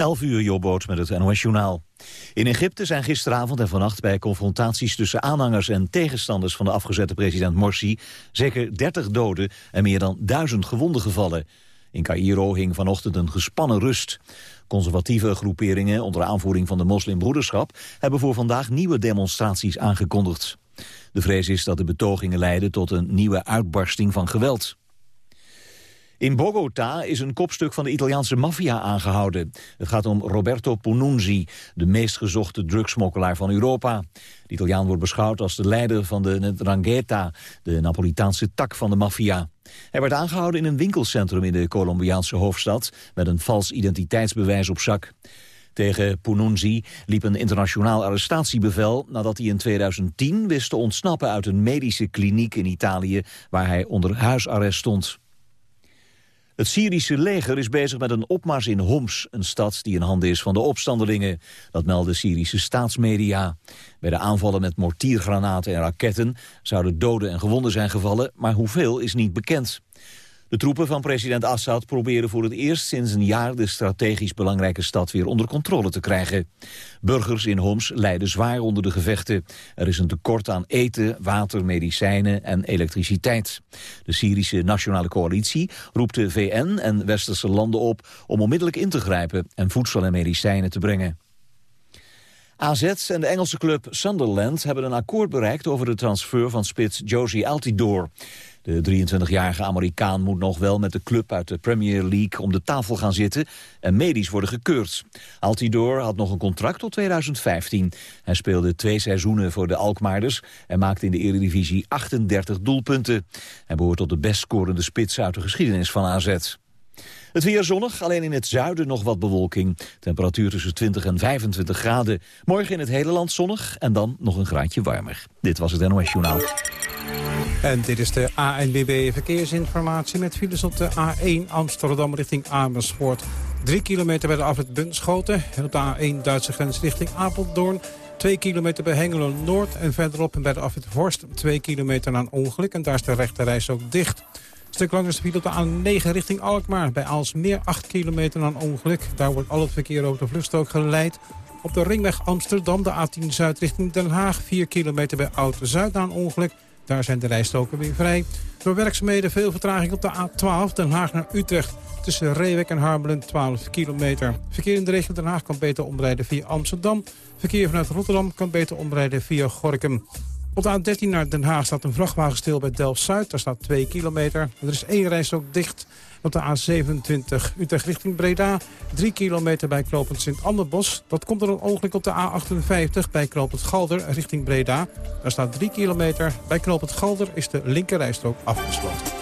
11 uur Jobboot met het NOS Journaal. In Egypte zijn gisteravond en vannacht bij confrontaties tussen aanhangers en tegenstanders van de afgezette president Morsi zeker 30 doden en meer dan 1000 gewonden gevallen. In Cairo hing vanochtend een gespannen rust. Conservatieve groeperingen onder aanvoering van de moslimbroederschap hebben voor vandaag nieuwe demonstraties aangekondigd. De vrees is dat de betogingen leiden tot een nieuwe uitbarsting van geweld. In Bogota is een kopstuk van de Italiaanse maffia aangehouden. Het gaat om Roberto Pununzi, de meest gezochte drugsmokkelaar van Europa. De Italiaan wordt beschouwd als de leider van de Ndrangheta, de Napolitaanse tak van de maffia. Hij werd aangehouden in een winkelcentrum in de Colombiaanse hoofdstad... met een vals identiteitsbewijs op zak. Tegen Pununzi liep een internationaal arrestatiebevel... nadat hij in 2010 wist te ontsnappen uit een medische kliniek in Italië... waar hij onder huisarrest stond. Het Syrische leger is bezig met een opmars in Homs, een stad die in handen is van de opstandelingen. Dat melden Syrische staatsmedia. Bij de aanvallen met mortiergranaten en raketten zouden doden en gewonden zijn gevallen, maar hoeveel is niet bekend. De troepen van president Assad proberen voor het eerst sinds een jaar de strategisch belangrijke stad weer onder controle te krijgen. Burgers in Homs lijden zwaar onder de gevechten. Er is een tekort aan eten, water, medicijnen en elektriciteit. De Syrische Nationale Coalitie roept de VN en westerse landen op om onmiddellijk in te grijpen en voedsel en medicijnen te brengen. AZ en de Engelse club Sunderland hebben een akkoord bereikt over de transfer van spits Josie Altidore. De 23-jarige Amerikaan moet nog wel met de club uit de Premier League om de tafel gaan zitten en medisch worden gekeurd. Altidor had nog een contract tot 2015. Hij speelde twee seizoenen voor de Alkmaarders en maakte in de Eredivisie 38 doelpunten. Hij behoort tot de best scorende spits uit de geschiedenis van AZ. Het weer zonnig, alleen in het zuiden nog wat bewolking. Temperatuur tussen 20 en 25 graden. Morgen in het hele land zonnig en dan nog een graadje warmer. Dit was het NOS Journaal. En dit is de ANBB Verkeersinformatie met files op de A1 Amsterdam richting Amersfoort. Drie kilometer bij de afrit Bunschoten en op de A1 Duitse grens richting Apeldoorn. 2 kilometer bij Hengelo Noord en verderop bij de afrit Vorst. 2 kilometer een ongeluk en daar is de rechterreis ook dicht. Een stuk langer is de file op de A9 richting Alkmaar. Bij Aalsmeer 8 kilometer een ongeluk. Daar wordt al het verkeer over de vluchtstrook geleid. Op de ringweg Amsterdam, de A10 Zuid richting Den Haag. 4 kilometer bij Oud-Zuid een ongeluk. Daar zijn de rijstroken weer vrij. Door werkzaamheden veel vertraging op de A12 Den Haag naar Utrecht. Tussen Reewek en Harbelen 12 kilometer. Verkeer in de regio Den Haag kan beter omrijden via Amsterdam. Verkeer vanuit Rotterdam kan beter omrijden via Gorkum. Op de A13 naar Den Haag staat een vrachtwagen stil bij Delft-Zuid. Daar staat 2 kilometer. Er is één reis ook dicht. Op de A27 Utrecht richting Breda. 3 kilometer bij Knopend Sint-Anderbos. Dat komt er een ongeluk op de A58 bij Knopend Galder richting Breda. Daar staat 3 kilometer. Bij Knopend Galder is de linkerrijstrook afgesloten.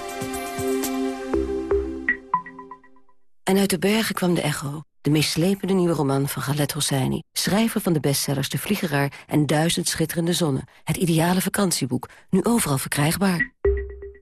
En uit de bergen kwam de echo. De meeslepende nieuwe roman van Galet Hosseini. Schrijver van de bestsellers De Vliegeraar en Duizend Schitterende Zonnen. Het ideale vakantieboek. Nu overal verkrijgbaar.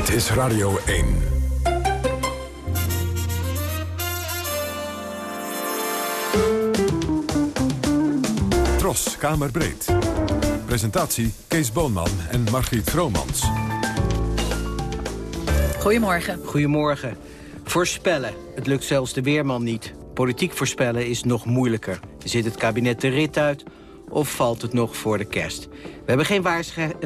Dit is Radio 1. Tros, Kamerbreed. Presentatie Kees Boonman en Margriet Vromans. Goedemorgen. Goedemorgen. Voorspellen. Het lukt zelfs de weerman niet. Politiek voorspellen is nog moeilijker. Zit het kabinet de rit uit of valt het nog voor de kerst? We hebben geen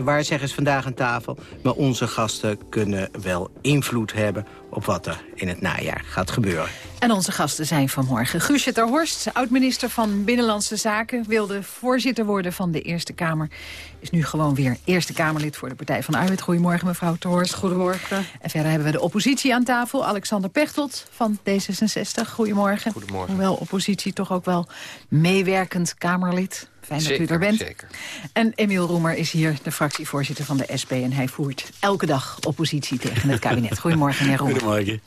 waarzeggers vandaag aan tafel... maar onze gasten kunnen wel invloed hebben op wat er in het najaar gaat gebeuren. En onze gasten zijn vanmorgen Guusje ter Horst, oud-minister van Binnenlandse Zaken... wilde voorzitter worden van de Eerste Kamer. Is nu gewoon weer Eerste Kamerlid voor de Partij van de Arbeid. Goedemorgen, mevrouw ter Horst. Goedemorgen. En verder hebben we de oppositie aan tafel. Alexander Pechtold van D66. Goedemorgen. Goedemorgen. Hoewel oppositie toch ook wel meewerkend Kamerlid. Fijn dat u er bent. Zeker. En Emiel Roemer is hier de fractievoorzitter van de SP... en hij voert elke dag oppositie tegen het kabinet. Goedemorgen, meneer Roemer. Goedemorgen.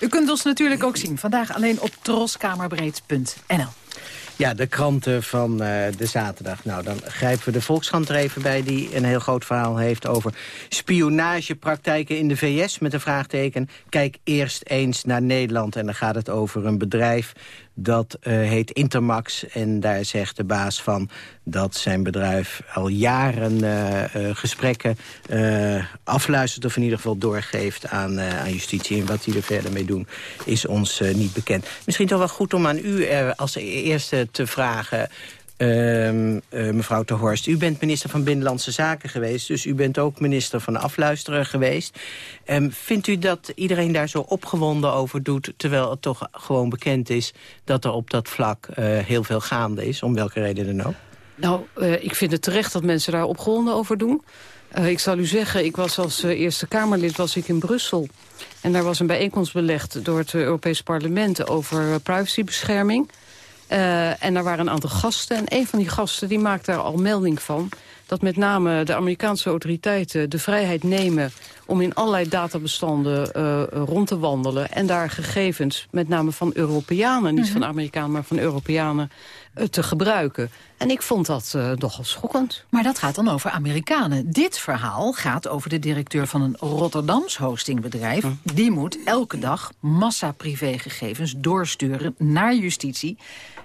U kunt ons natuurlijk ook zien. Vandaag alleen op troskamerbreed.nl. Ja, de kranten van de zaterdag. Nou, dan grijpen we de Volkskrant er even bij... die een heel groot verhaal heeft over spionagepraktijken in de VS... met een vraagteken. Kijk eerst eens naar Nederland. En dan gaat het over een bedrijf dat uh, heet Intermax. En daar zegt de baas van dat zijn bedrijf al jaren uh, uh, gesprekken afluistert... of in ieder geval doorgeeft aan, aan justitie. En wat die er verder mee doen is ons niet bekend. Misschien toch wel goed om aan u als eerste te vragen... Uh, mevrouw Ter Horst, u bent minister van Binnenlandse Zaken geweest... dus u bent ook minister van Afluisteren geweest. Um, vindt u dat iedereen daar zo opgewonden over doet... terwijl het toch gewoon bekend is dat er op dat vlak uh, heel veel gaande is... om welke reden dan ook? Nou, uh, ik vind het terecht dat mensen daar opgewonden over doen. Uh, ik zal u zeggen, ik was als Eerste Kamerlid was ik in Brussel... en daar was een bijeenkomst belegd door het Europees Parlement... over privacybescherming... Uh, en daar waren een aantal gasten. En een van die gasten die maakt daar al melding van... dat met name de Amerikaanse autoriteiten de vrijheid nemen... om in allerlei databestanden uh, rond te wandelen... en daar gegevens, met name van Europeanen... niet -hmm. van Amerikanen, maar van Europeanen te gebruiken. En ik vond dat uh, nogal schokkend. Maar dat gaat dan over Amerikanen. Dit verhaal gaat over de directeur van een Rotterdams hostingbedrijf. Hm. Die moet elke dag massa privégegevens doorsturen naar justitie.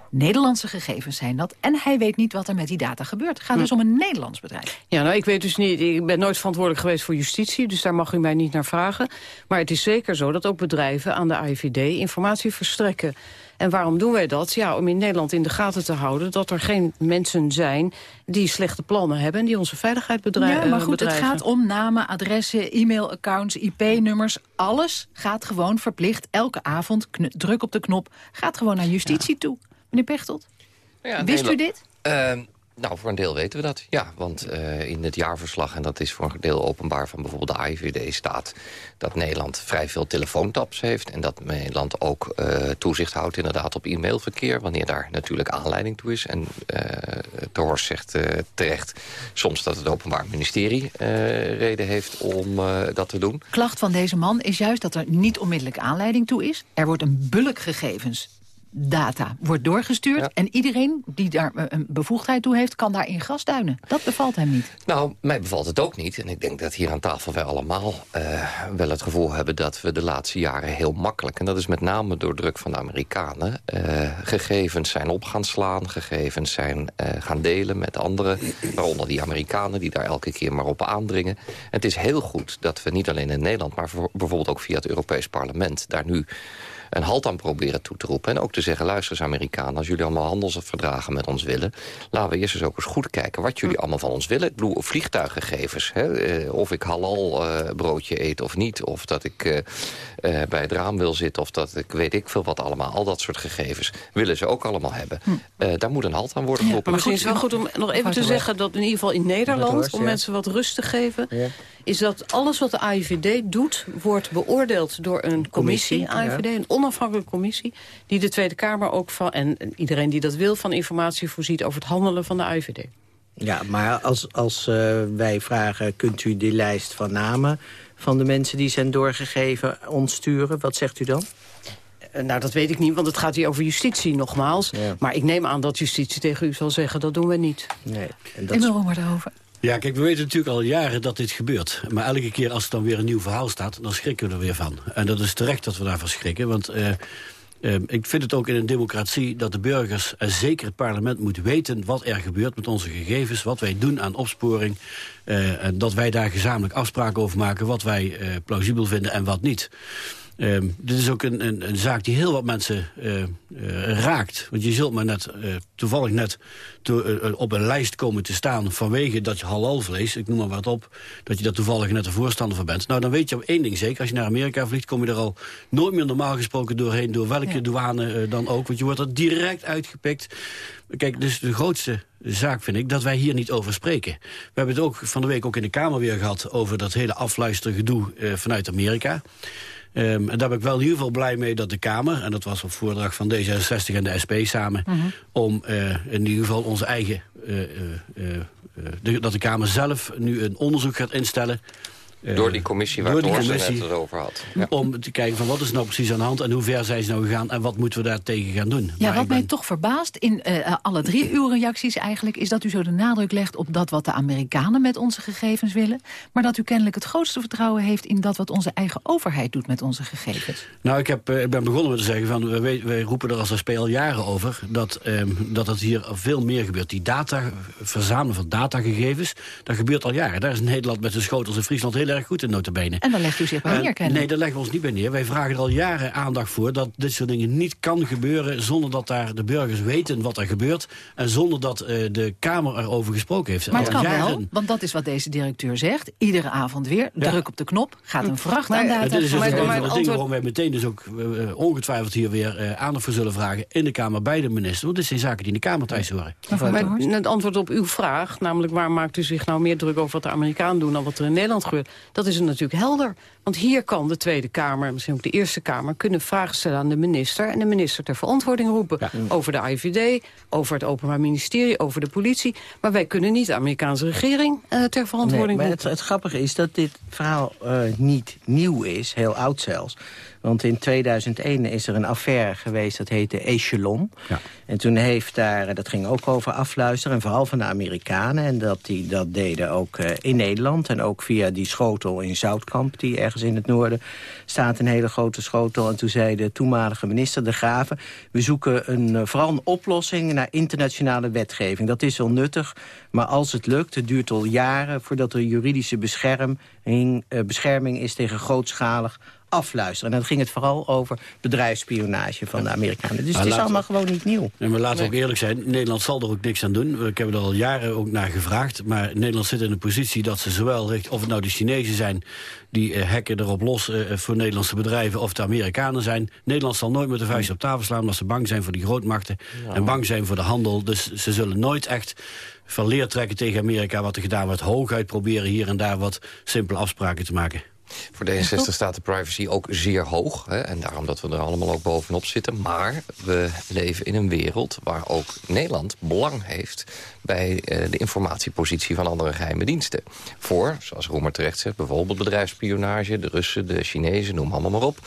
Nederlandse gegevens zijn dat. En hij weet niet wat er met die data gebeurt. Het gaat hm. dus om een Nederlands bedrijf. Ja, nou, ik weet dus niet. Ik ben nooit verantwoordelijk geweest voor justitie. Dus daar mag u mij niet naar vragen. Maar het is zeker zo dat ook bedrijven aan de AIVD informatie verstrekken. En waarom doen wij dat? Ja, om in Nederland in de gaten te houden dat er geen mensen zijn die slechte plannen hebben en die onze veiligheid bedrijven. Ja, maar goed, bedrijven. het gaat om namen, adressen, e-mailaccounts, IP-nummers. Alles gaat gewoon verplicht elke avond, druk op de knop, gaat gewoon naar justitie ja. toe. Meneer Pechtold, ja, wist u dit? Uh, nou, voor een deel weten we dat, ja. Want uh, in het jaarverslag, en dat is voor een deel openbaar... van bijvoorbeeld de AIVD staat dat Nederland vrij veel telefoontaps heeft... en dat Nederland ook uh, toezicht houdt inderdaad op e-mailverkeer... wanneer daar natuurlijk aanleiding toe is. En uh, de Horst zegt terecht soms dat het Openbaar Ministerie reden heeft om dat te doen. Klacht van deze man is juist dat er niet onmiddellijk aanleiding toe is. Er wordt een bulk gegevens data wordt doorgestuurd... Ja. en iedereen die daar een bevoegdheid toe heeft... kan daarin grasduinen. Dat bevalt hem niet. Nou, mij bevalt het ook niet. En ik denk dat hier aan tafel wij allemaal uh, wel het gevoel hebben... dat we de laatste jaren heel makkelijk... en dat is met name door druk van de Amerikanen... Uh, gegevens zijn op gaan slaan, gegevens zijn uh, gaan delen met anderen... waaronder die Amerikanen die daar elke keer maar op aandringen. En het is heel goed dat we niet alleen in Nederland... maar bijvoorbeeld ook via het Europees Parlement... daar nu een halt aan proberen toe te roepen. En ook te zeggen, luister eens Amerikanen... als jullie allemaal handelsverdragen met ons willen... laten we eerst eens ook eens goed kijken wat jullie allemaal van ons willen. Ik bedoel, vliegtuiggegevens. Hè? Uh, of ik halal uh, broodje eet of niet. Of dat ik uh, bij het raam wil zitten. Of dat ik weet ik veel wat allemaal. Al dat soort gegevens willen ze ook allemaal hebben. Hm. daar moet een halt aan worden geroepen. Ja, maar misschien is het wel goed om nog even te zeggen... dat in ieder geval in Nederland, om mensen wat rust te geven... Is dat alles wat de AIVD doet... wordt beoordeeld door een commissie, commissie AIVD, ja. een onafhankelijke commissie... die de Tweede Kamer ook van, en iedereen die dat wil... van informatie voorziet over het handelen van de AIVD. Ja, maar als, als uh, wij vragen, kunt u die lijst van namen... van de mensen die zijn doorgegeven ons sturen? Wat zegt u dan? Nou, dat weet ik niet, want het gaat hier over justitie nogmaals. Ja. Maar ik neem aan dat justitie tegen u zal zeggen, dat doen we niet. Nee. En dat en maar daarover. Ja, kijk, we weten natuurlijk al jaren dat dit gebeurt. Maar elke keer als er dan weer een nieuw verhaal staat, dan schrikken we er weer van. En dat is terecht dat we daarvan schrikken, want... Uh, uh, ik vind het ook in een democratie dat de burgers, en zeker het parlement, moet weten wat er gebeurt met onze gegevens, wat wij doen aan opsporing. En dat wij daar gezamenlijk afspraken over maken, wat wij plausibel vinden en wat niet. Um, dit is ook een, een, een, zaak die heel wat mensen uh, uh, raakt. Want je zult maar net, uh, toevallig net to, op een lijst komen te staan... vanwege dat je halalvlees, ik noem maar wat op... dat je daar toevallig net een voorstander van bent. Nou, dan weet je op één ding zeker. Als je naar Amerika vliegt, kom je er al nooit meer normaal gesproken doorheen... door welke ja. douane dan ook. Want je wordt er direct uitgepikt. Kijk, dus de grootste zaak vind ik dat wij hier niet over spreken. We hebben het ook van de week ook in de Kamer weer gehad... over dat hele afluistergedoe vanuit Amerika... Um, en daar ben ik wel in ieder geval blij mee dat de Kamer... en dat was op voordracht van D66 en de SP samen... Mm -hmm. om uh, in ieder geval onze eigen... Uh, uh, de, dat de Kamer zelf nu een onderzoek gaat instellen... door die commissie waar Thorsten commissie, net het over had. Ja. Om te kijken van wat is nou precies aan de hand... en hoe ver zijn ze nou gegaan en wat moeten we daar tegen gaan doen. Ja, Maar wat ben- mij toch verbaast in eh, alle drie uw reacties eigenlijk... is dat u zo de nadruk legt op dat wat de Amerikanen met onze gegevens willen... maar dat u kennelijk het grootste vertrouwen heeft... in dat wat onze eigen overheid doet met onze gegevens. Nou, ik, heb, eh, ik ben begonnen met te zeggen, van, we, we- wij roepen er als SP al jaren over... dat, ehm, dat het hier veel meer gebeurt. Die data, verzamelen van datagegevens, dat gebeurt al jaren. Daar is Nederland met de schotels in Friesland heel erg goed in notabene. En dan legt u zich bij Eh, neer, kennelijk. nee, daar leggen we ons niet bij neer. Wij vragen er al jaren aandacht voor dat dit soort dingen niet kan gebeuren... zonder dat daar de burgers weten wat er gebeurt... en zonder dat eh, de Kamer erover gesproken heeft. Maar het kan wel, want dat is wat deze directeur zegt. Iedere avond weer, Ja. druk op de knop, gaat een vracht Maar- aan data. dit is dus Maar- een maar van het de dingen antwoord- waarom wij meteen dus ook eh, ongetwijfeld hier weer eh, aandacht voor zullen vragen in de Kamer bij de minister. Want dit zijn zaken die in de Kamer thuis horen. Maar het antwoord op uw vraag, namelijk waar maakt u zich nou meer druk over wat de Amerikanen doen dan wat er in Nederland gebeurt, dat is natuurlijk helder. Want hier kan de Tweede Kamer, misschien ook de Eerste Kamer, kunnen vragen stellen aan de minister en de minister ter verantwoording roepen. Over de IVD, over het Openbaar Ministerie, over de politie. Maar wij kunnen niet de Amerikaanse regering eh, ter Nee, verantwoording maar het, roepen. het grappige is dat dit verhaal eh, niet nieuw is, heel oud zelfs. Want in 2001 is er een affaire geweest, dat heette Echelon. Ja. En toen heeft daar, dat ging ook over afluisteren, en vooral van de Amerikanen. En dat die dat deden ook eh, in Nederland. En ook via die schotel in Zoutkamp, die ergens in het noorden staat, een hele grote schotel. En toen zei de toenmalige minister, De Graven... we zoeken een, eh, vooral een oplossing naar internationale wetgeving. Dat is wel nuttig, maar als het lukt, het duurt al jaren... voordat er juridische bescherming, eh, bescherming is tegen grootschalig afluisteren. En dan ging het vooral over bedrijfsspionage van de Amerikanen. Dus Maar het is allemaal gewoon niet nieuw. En we laten ook eerlijk zijn, Nederland zal er ook niks aan doen. Ik heb er al jaren ook naar gevraagd. Maar Nederland zit in een positie dat ze zowel, richt, of het nou de Chinezen zijn... die eh, hacken erop los eh, voor Nederlandse bedrijven, of de Amerikanen zijn. Nederland zal nooit met de vuist op tafel slaan... omdat ze bang zijn voor die grootmachten en bang zijn voor de handel. Dus ze zullen nooit echt van leer trekken tegen Amerika... wat er gedaan wordt, hooguit proberen hier en daar wat simpele afspraken te maken. Voor D66 staat de privacy ook zeer hoog. Hè, en daarom dat we er allemaal ook bovenop zitten. Maar we leven in een wereld waar ook Nederland belang heeft... bij eh, de informatiepositie van andere geheime diensten. Voor, zoals Roemer terecht zegt, bijvoorbeeld bedrijfsspionage... de Russen, de Chinezen, noem allemaal maar op.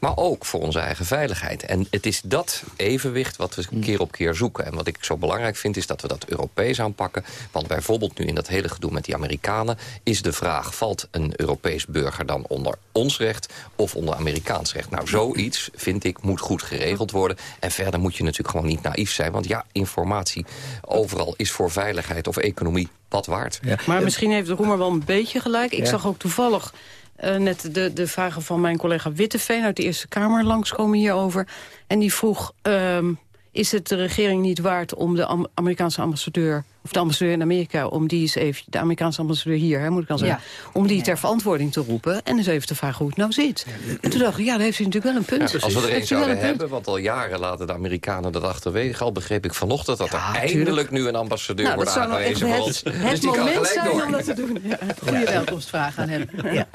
Maar ook voor onze eigen veiligheid. En het is dat evenwicht wat we keer op keer zoeken. En wat ik zo belangrijk vind, is dat we dat Europees aanpakken. Want bijvoorbeeld nu in dat hele gedoe met die Amerikanen... is de vraag, valt een Europees burger dan onder ons recht... of onder Amerikaans recht? Nou, zoiets, vind ik, moet goed geregeld worden. En verder moet je natuurlijk gewoon niet naïef zijn. Want ja, informatie overal is voor veiligheid of economie wat waard. Maar misschien heeft de Roemer wel een beetje gelijk. Ik Ja. zag ook toevallig eh, net de, de vragen van mijn collega Witteveen... uit de Eerste Kamer langskomen hierover. En die vroeg, ehm, is het de regering niet waard om de Am- Amerikaanse ambassadeur... of de ambassadeur in Amerika, om die eens even... de Amerikaanse ambassadeur hier, hè, moet ik dan zeggen... om die ter verantwoording te roepen en eens even te vragen hoe het nou zit. En toen dacht ik, ja, daar heeft hij natuurlijk wel een punt. Ja, als we er een wel zouden punt. hebben, want al jaren laten de Amerikanen dat achterwege. Al begreep ik vanochtend dat er Ja, eindelijk tuurlijk. nu een ambassadeur Nou, wordt nou aangewezen het, ons. het Dus moment zijn door. om dat te doen. Ja. Goede welkomstvraag aan hem. Ja,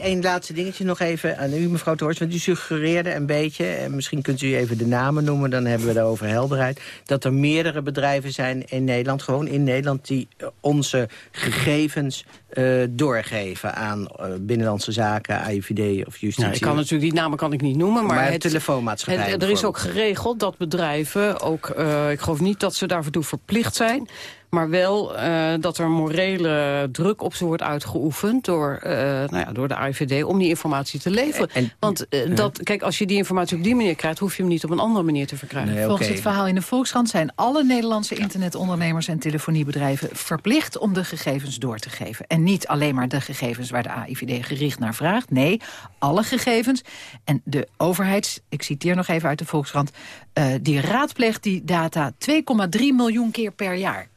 één laatste dingetje nog even aan u, mevrouw Toorts. Want u suggereerde een beetje, en misschien kunt u even de namen noemen... dan hebben we daarover helderheid... dat er meerdere bedrijven zijn in Nederland, gewoon in Nederland... die eh, onze gegevens eh, doorgeven aan eh, Binnenlandse Zaken, AIVD of Justitie. Nou, ik kan natuurlijk die namen kan ik niet noemen, maar, Maar het, telefoonmaatschappij het- er is ook geregeld dat bedrijven, ook, ik geloof niet dat ze daarvoor verplicht zijn, maar wel eh, dat er morele druk op ze wordt uitgeoefend door, eh, nou ja, door de AIVD om die informatie te leveren. En- Want eh, dat, kijk, als je die informatie op die manier krijgt, hoef je hem niet op een andere manier te verkrijgen. Nee, Volgens het verhaal in de Volkskrant zijn alle Nederlandse internetondernemers en telefoniebedrijven verplicht om de gegevens door te geven. En niet alleen maar de gegevens waar de AIVD gericht naar vraagt. Nee, alle gegevens. En de overheid, ik citeer nog even uit de Volkskrant, eh, die raadpleegt die data 2,3 miljoen keer per jaar.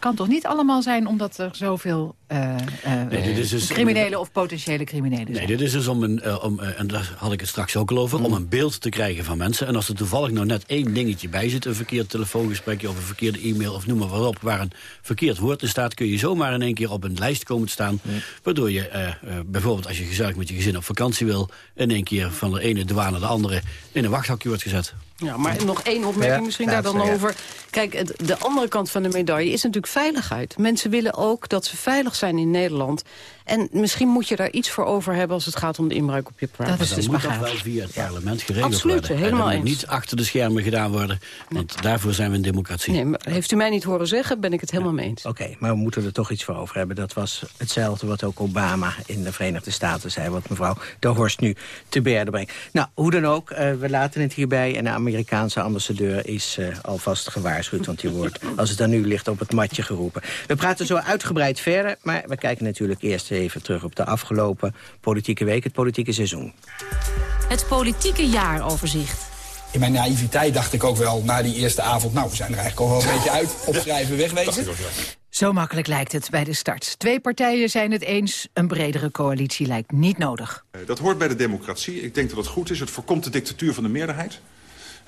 Kan toch niet allemaal zijn omdat er zoveel eh, eh, Nee, dus- criminelen of potentiële criminelen zijn? Nee, dit is dus om een, eh, om, eh, en daar had ik het straks ook al over, om een beeld te krijgen van mensen. En als er toevallig nou net één dingetje bij zit, een verkeerd telefoongesprekje of een verkeerde e-mail of noem maar wat op, waar een verkeerd woord in staat, kun je zomaar in één keer op een lijst komen te staan. Waardoor je eh, eh, bijvoorbeeld als je gezellig met je gezin op vakantie wil, in één keer van de ene douane naar de andere in een wachthokje wordt gezet. Ja, maar nog één opmerking Ja, misschien daar dan ja. over. Kijk, het- de andere kant van de medaille is natuurlijk veiligheid. Mensen willen ook dat ze veilig zijn in Nederland. En misschien moet je daar iets voor over hebben als het gaat om de inbruik op je privacy. Dat is dus moet toch wel via het parlement geregeld Absoluut, worden. helemaal en dat eens. moet niet achter de schermen gedaan worden. Want daarvoor zijn we een democratie. Nee, maar heeft u mij niet horen zeggen, ben ik het helemaal mee eens. Oké, maar we moeten er toch iets voor over hebben. Dat was hetzelfde wat ook Obama in de Verenigde Staten zei... wat mevrouw de Horst nu te berde brengt. Nou, hoe dan ook, eh, we laten het hierbij... en de Amerikaanse ambassadeur is eh, alvast gewaarschuwd... want die wordt, als het aan nu ligt, op het matje geroepen. We praten zo uitgebreid verder... maar we kijken natuurlijk eerst even terug op de afgelopen politieke week... het politieke seizoen. Het politieke jaaroverzicht. In mijn naïviteit dacht ik ook wel na die eerste avond... nou, we zijn er eigenlijk al wel een beetje uit, opschrijven, wegwezen. Zo makkelijk lijkt het bij de start. Twee partijen zijn het eens, een bredere coalitie lijkt niet nodig. Eh, Dat hoort bij de democratie. Ik denk dat het goed is. Het voorkomt de dictatuur van de meerderheid.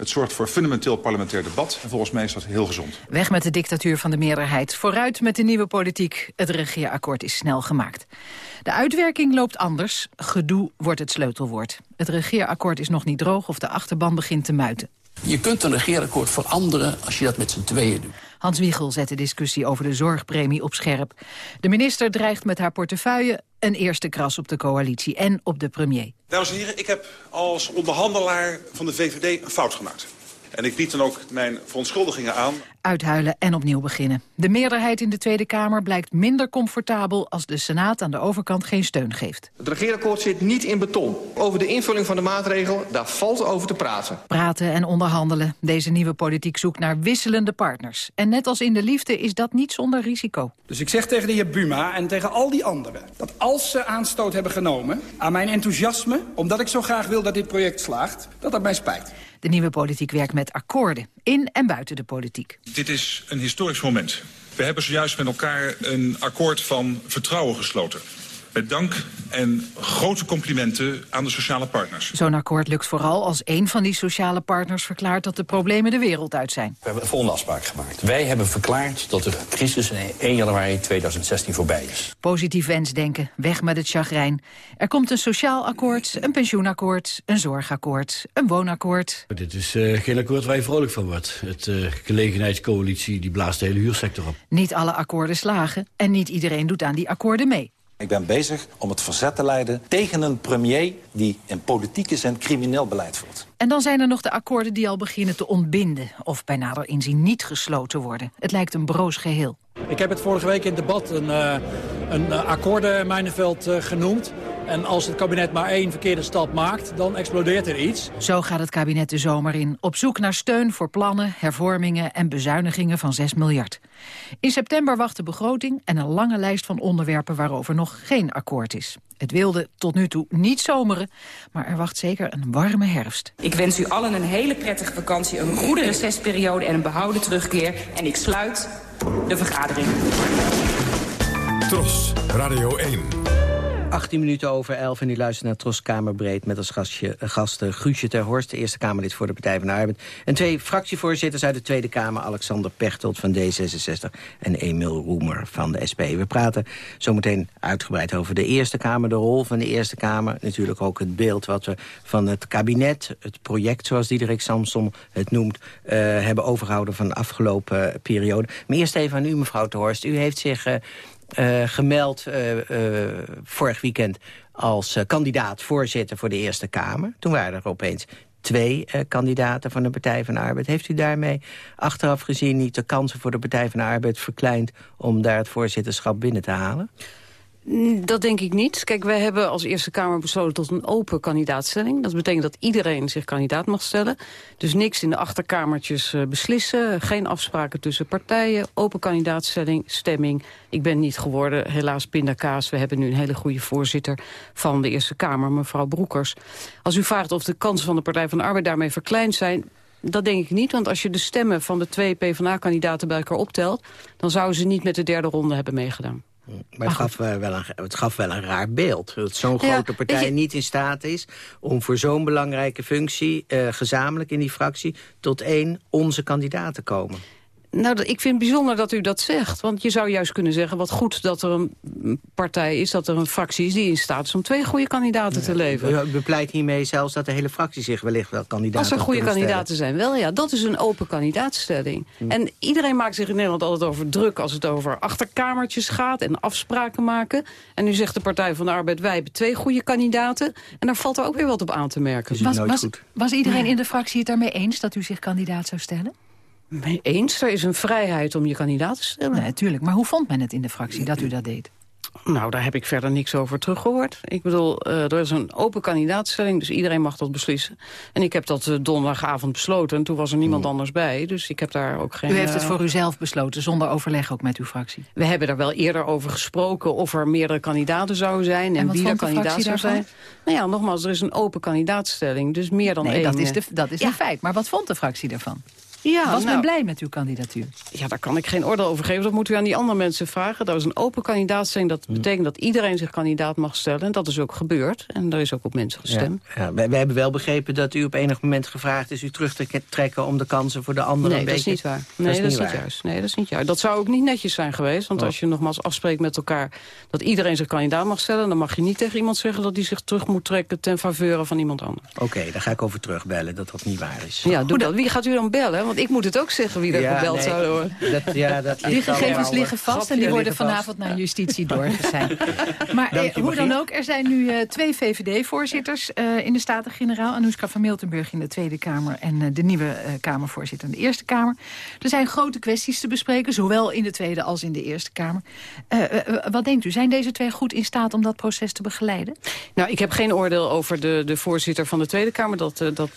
Het zorgt voor fundamenteel parlementair debat. En volgens mij is dat heel gezond. Weg met de dictatuur van de meerderheid. Vooruit met de nieuwe politiek. Het regeerakkoord is snel gemaakt. De uitwerking loopt anders. Gedoe wordt het sleutelwoord. Het regeerakkoord is nog niet droog of de achterban begint te muiten. Je kunt een regeerakkoord veranderen als je dat met z'n tweeën doet. Hans Wiegel zet de discussie over de zorgpremie op scherp. De minister dreigt met haar portefeuille een eerste kras op de coalitie en op de premier. Dames en heren, ik heb als onderhandelaar van de VVD een fout gemaakt. En ik bied dan ook mijn verontschuldigingen aan. Uithuilen en opnieuw beginnen. De meerderheid in de Tweede Kamer blijkt minder comfortabel... als de Senaat aan de overkant geen steun geeft. Het regeerakkoord zit niet in beton. Over de invulling van de maatregel, daar valt over te praten. Praten en onderhandelen. Deze nieuwe politiek zoekt naar wisselende partners. En net als in de liefde is dat niet zonder risico. Dus ik zeg tegen de heer Buma en tegen al die anderen... dat als ze aanstoot hebben genomen aan mijn enthousiasme... omdat ik zo graag wil dat dit project slaagt, dat dat mij spijt. De nieuwe politiek werkt met akkoorden. In en buiten de politiek. Dit is een historisch moment. We hebben zojuist met elkaar een akkoord van vertrouwen gesloten. Met dank en grote complimenten aan de sociale partners. Zo'n akkoord lukt vooral als één van die sociale partners verklaart... dat de problemen de wereld uit zijn. We hebben een volgende afspraak gemaakt. Wij hebben verklaard dat de crisis in 1 januari 2016 voorbij is. Positief wensdenken, weg met het chagrijn. Er komt een sociaal akkoord, een pensioenakkoord, een zorgakkoord, een woonakkoord. Dit is eh, geen akkoord waar je vrolijk van wordt. Het eh, gelegenheidscoalitie die blaast de hele huursector op. Niet alle akkoorden slagen en niet iedereen doet aan die akkoorden mee. Ik ben bezig om het verzet te leiden tegen een premier die in politieke zin crimineel beleid voert. En dan zijn er nog de akkoorden die al beginnen te ontbinden... of bij nader inzien niet gesloten worden. Het lijkt een broos geheel. Ik heb het vorige week in het debat een, uh, een uh, akkoordenmijnenveld uh, genoemd. En als het kabinet maar één verkeerde stap maakt, dan explodeert er iets. Zo gaat het kabinet de zomer in. Op zoek naar steun voor plannen, hervormingen en bezuinigingen van 6 miljard. In september wacht de begroting en een lange lijst van onderwerpen waarover nog geen akkoord is. Het wilde tot nu toe niet zomeren, maar er wacht zeker een warme herfst. Ik wens u allen een hele prettige vakantie, een goede recessperiode en een behouden terugkeer. En ik sluit de vergadering. Tros, Radio 1. 18 minuten over 11 en u luistert naar Tros Kamerbreed... met als gastje, gasten Guusje ter Horst, de Eerste Kamerlid voor de Partij van de Arbeid... en twee fractievoorzitters uit de Tweede Kamer... Alexander Pechtold van D66 en Emiel Roemer van de SP. We praten zometeen uitgebreid over de Eerste Kamer... de rol van de Eerste Kamer, natuurlijk ook het beeld... wat we van het kabinet, het project zoals Diederik Samsom het noemt... Uh, hebben overgehouden van de afgelopen periode. Maar eerst even aan u, mevrouw ter Horst. U heeft zich... uh, gemeld uh, uh, vorig weekend als kandidaat voorzitter voor de Eerste Kamer. Toen waren er opeens twee kandidaten van de Partij van de Arbeid. Heeft u daarmee achteraf gezien niet de kansen voor de Partij van de Arbeid verkleind... om daar het voorzitterschap binnen te halen? Dat denk ik niet. Kijk, wij hebben als Eerste Kamer besloten tot een open kandidaatstelling. Dat betekent dat iedereen zich kandidaat mag stellen. Dus niks in de achterkamertjes beslissen. Geen afspraken tussen partijen. Open kandidaatstelling, stemming. Ik ben niet geworden, helaas pindakaas. We hebben nu een hele goede voorzitter van de Eerste Kamer, mevrouw Broekers. Als u vraagt of de kansen van de Partij van de Arbeid daarmee verkleind zijn... Dat denk ik niet, want als je de stemmen van de twee PvdA-kandidaten bij elkaar optelt... dan zouden ze niet met de derde ronde hebben meegedaan. Maar het gaf, wel een, het gaf wel een raar beeld. Dat zo'n ja, grote partij je... niet in staat is om voor zo'n belangrijke functie... Uh, gezamenlijk in die fractie tot één onze kandidaat te komen. Nou, ik vind het bijzonder dat u dat zegt. Want je zou juist kunnen zeggen, wat goed dat er een partij is... dat er een fractie is die in staat is om twee goede kandidaten te leveren. U bepleit hiermee zelfs dat de hele fractie zich wellicht wel kandidaat Als er goede kandidaten zijn, wel ja. Dat is een open kandidaatstelling. Hm. En iedereen maakt zich in Nederland altijd over druk... als het over achterkamertjes gaat en afspraken maken. En nu zegt de Partij van de Arbeid, wij hebben twee goede kandidaten. En daar valt er ook weer wat op aan te merken. Was, was, was iedereen in de fractie het daarmee eens dat u zich kandidaat zou stellen? Mee eens, er is een vrijheid om je kandidaat te stellen. Nee, natuurlijk. Maar hoe vond men het in de fractie dat u dat deed? Nou, daar heb ik verder niks over teruggehoord. Ik bedoel, uh, er is een open kandidaatstelling, dus iedereen mag dat beslissen. En ik heb dat uh, donderdagavond besloten en toen was er niemand anders bij. Dus ik heb daar ook geen... U heeft het voor uzelf besloten, zonder overleg ook met uw fractie? We hebben er wel eerder over gesproken of er meerdere kandidaten zouden zijn... en, en wie er kandidaat zou zijn. Nou ja, nogmaals, er is een open kandidaatstelling, dus meer dan nee, één... dat is, de, dat is ja. een feit. Maar wat vond de fractie daarvan? Ja, Was nou, men blij met uw kandidatuur? Ja, daar kan ik geen oordeel over geven. Dat moet u aan die andere mensen vragen. Dat is een open kandidaatstelling. Dat betekent dat iedereen zich kandidaat mag stellen. En dat is ook gebeurd. En daar is ook op mensen gestemd. Ja, ja. Wij, wij, hebben wel begrepen dat u op enig moment gevraagd is... u terug te trekken om de kansen voor de anderen nee, een dat beetje... Is niet waar. Nee, dat is, niet, dat is niet juist. Nee, dat is niet juist. Dat zou ook niet netjes zijn geweest. Want Oh. als je nogmaals afspreekt met elkaar... dat iedereen zich kandidaat mag stellen... dan mag je niet tegen iemand zeggen dat hij zich terug moet trekken... ten faveur van iemand anders. Oké, okay, daar ga ik over terugbellen dat dat niet waar is. Ja, doe dat. Wie gaat u dan bellen? Want ik moet het ook zeggen wie er ja, gebeld nee, zou worden. Dat, ja, dat die gegevens liggen vast en die worden vanavond naar justitie doorgezijn. Maar eh, hoe dan ook, er zijn nu uh, twee VVD-voorzitters uh, in de Staten-Generaal. Anouska van Miltenburg in de Tweede Kamer en uh, de nieuwe Kamervoorzitter in de Eerste Kamer. Er zijn grote kwesties te bespreken, zowel in de Tweede als in de Eerste Kamer. wat denkt u, zijn deze twee goed in staat om dat proces te begeleiden? Nou, ik heb geen oordeel over de, de voorzitter van de Tweede Kamer. Dat, dat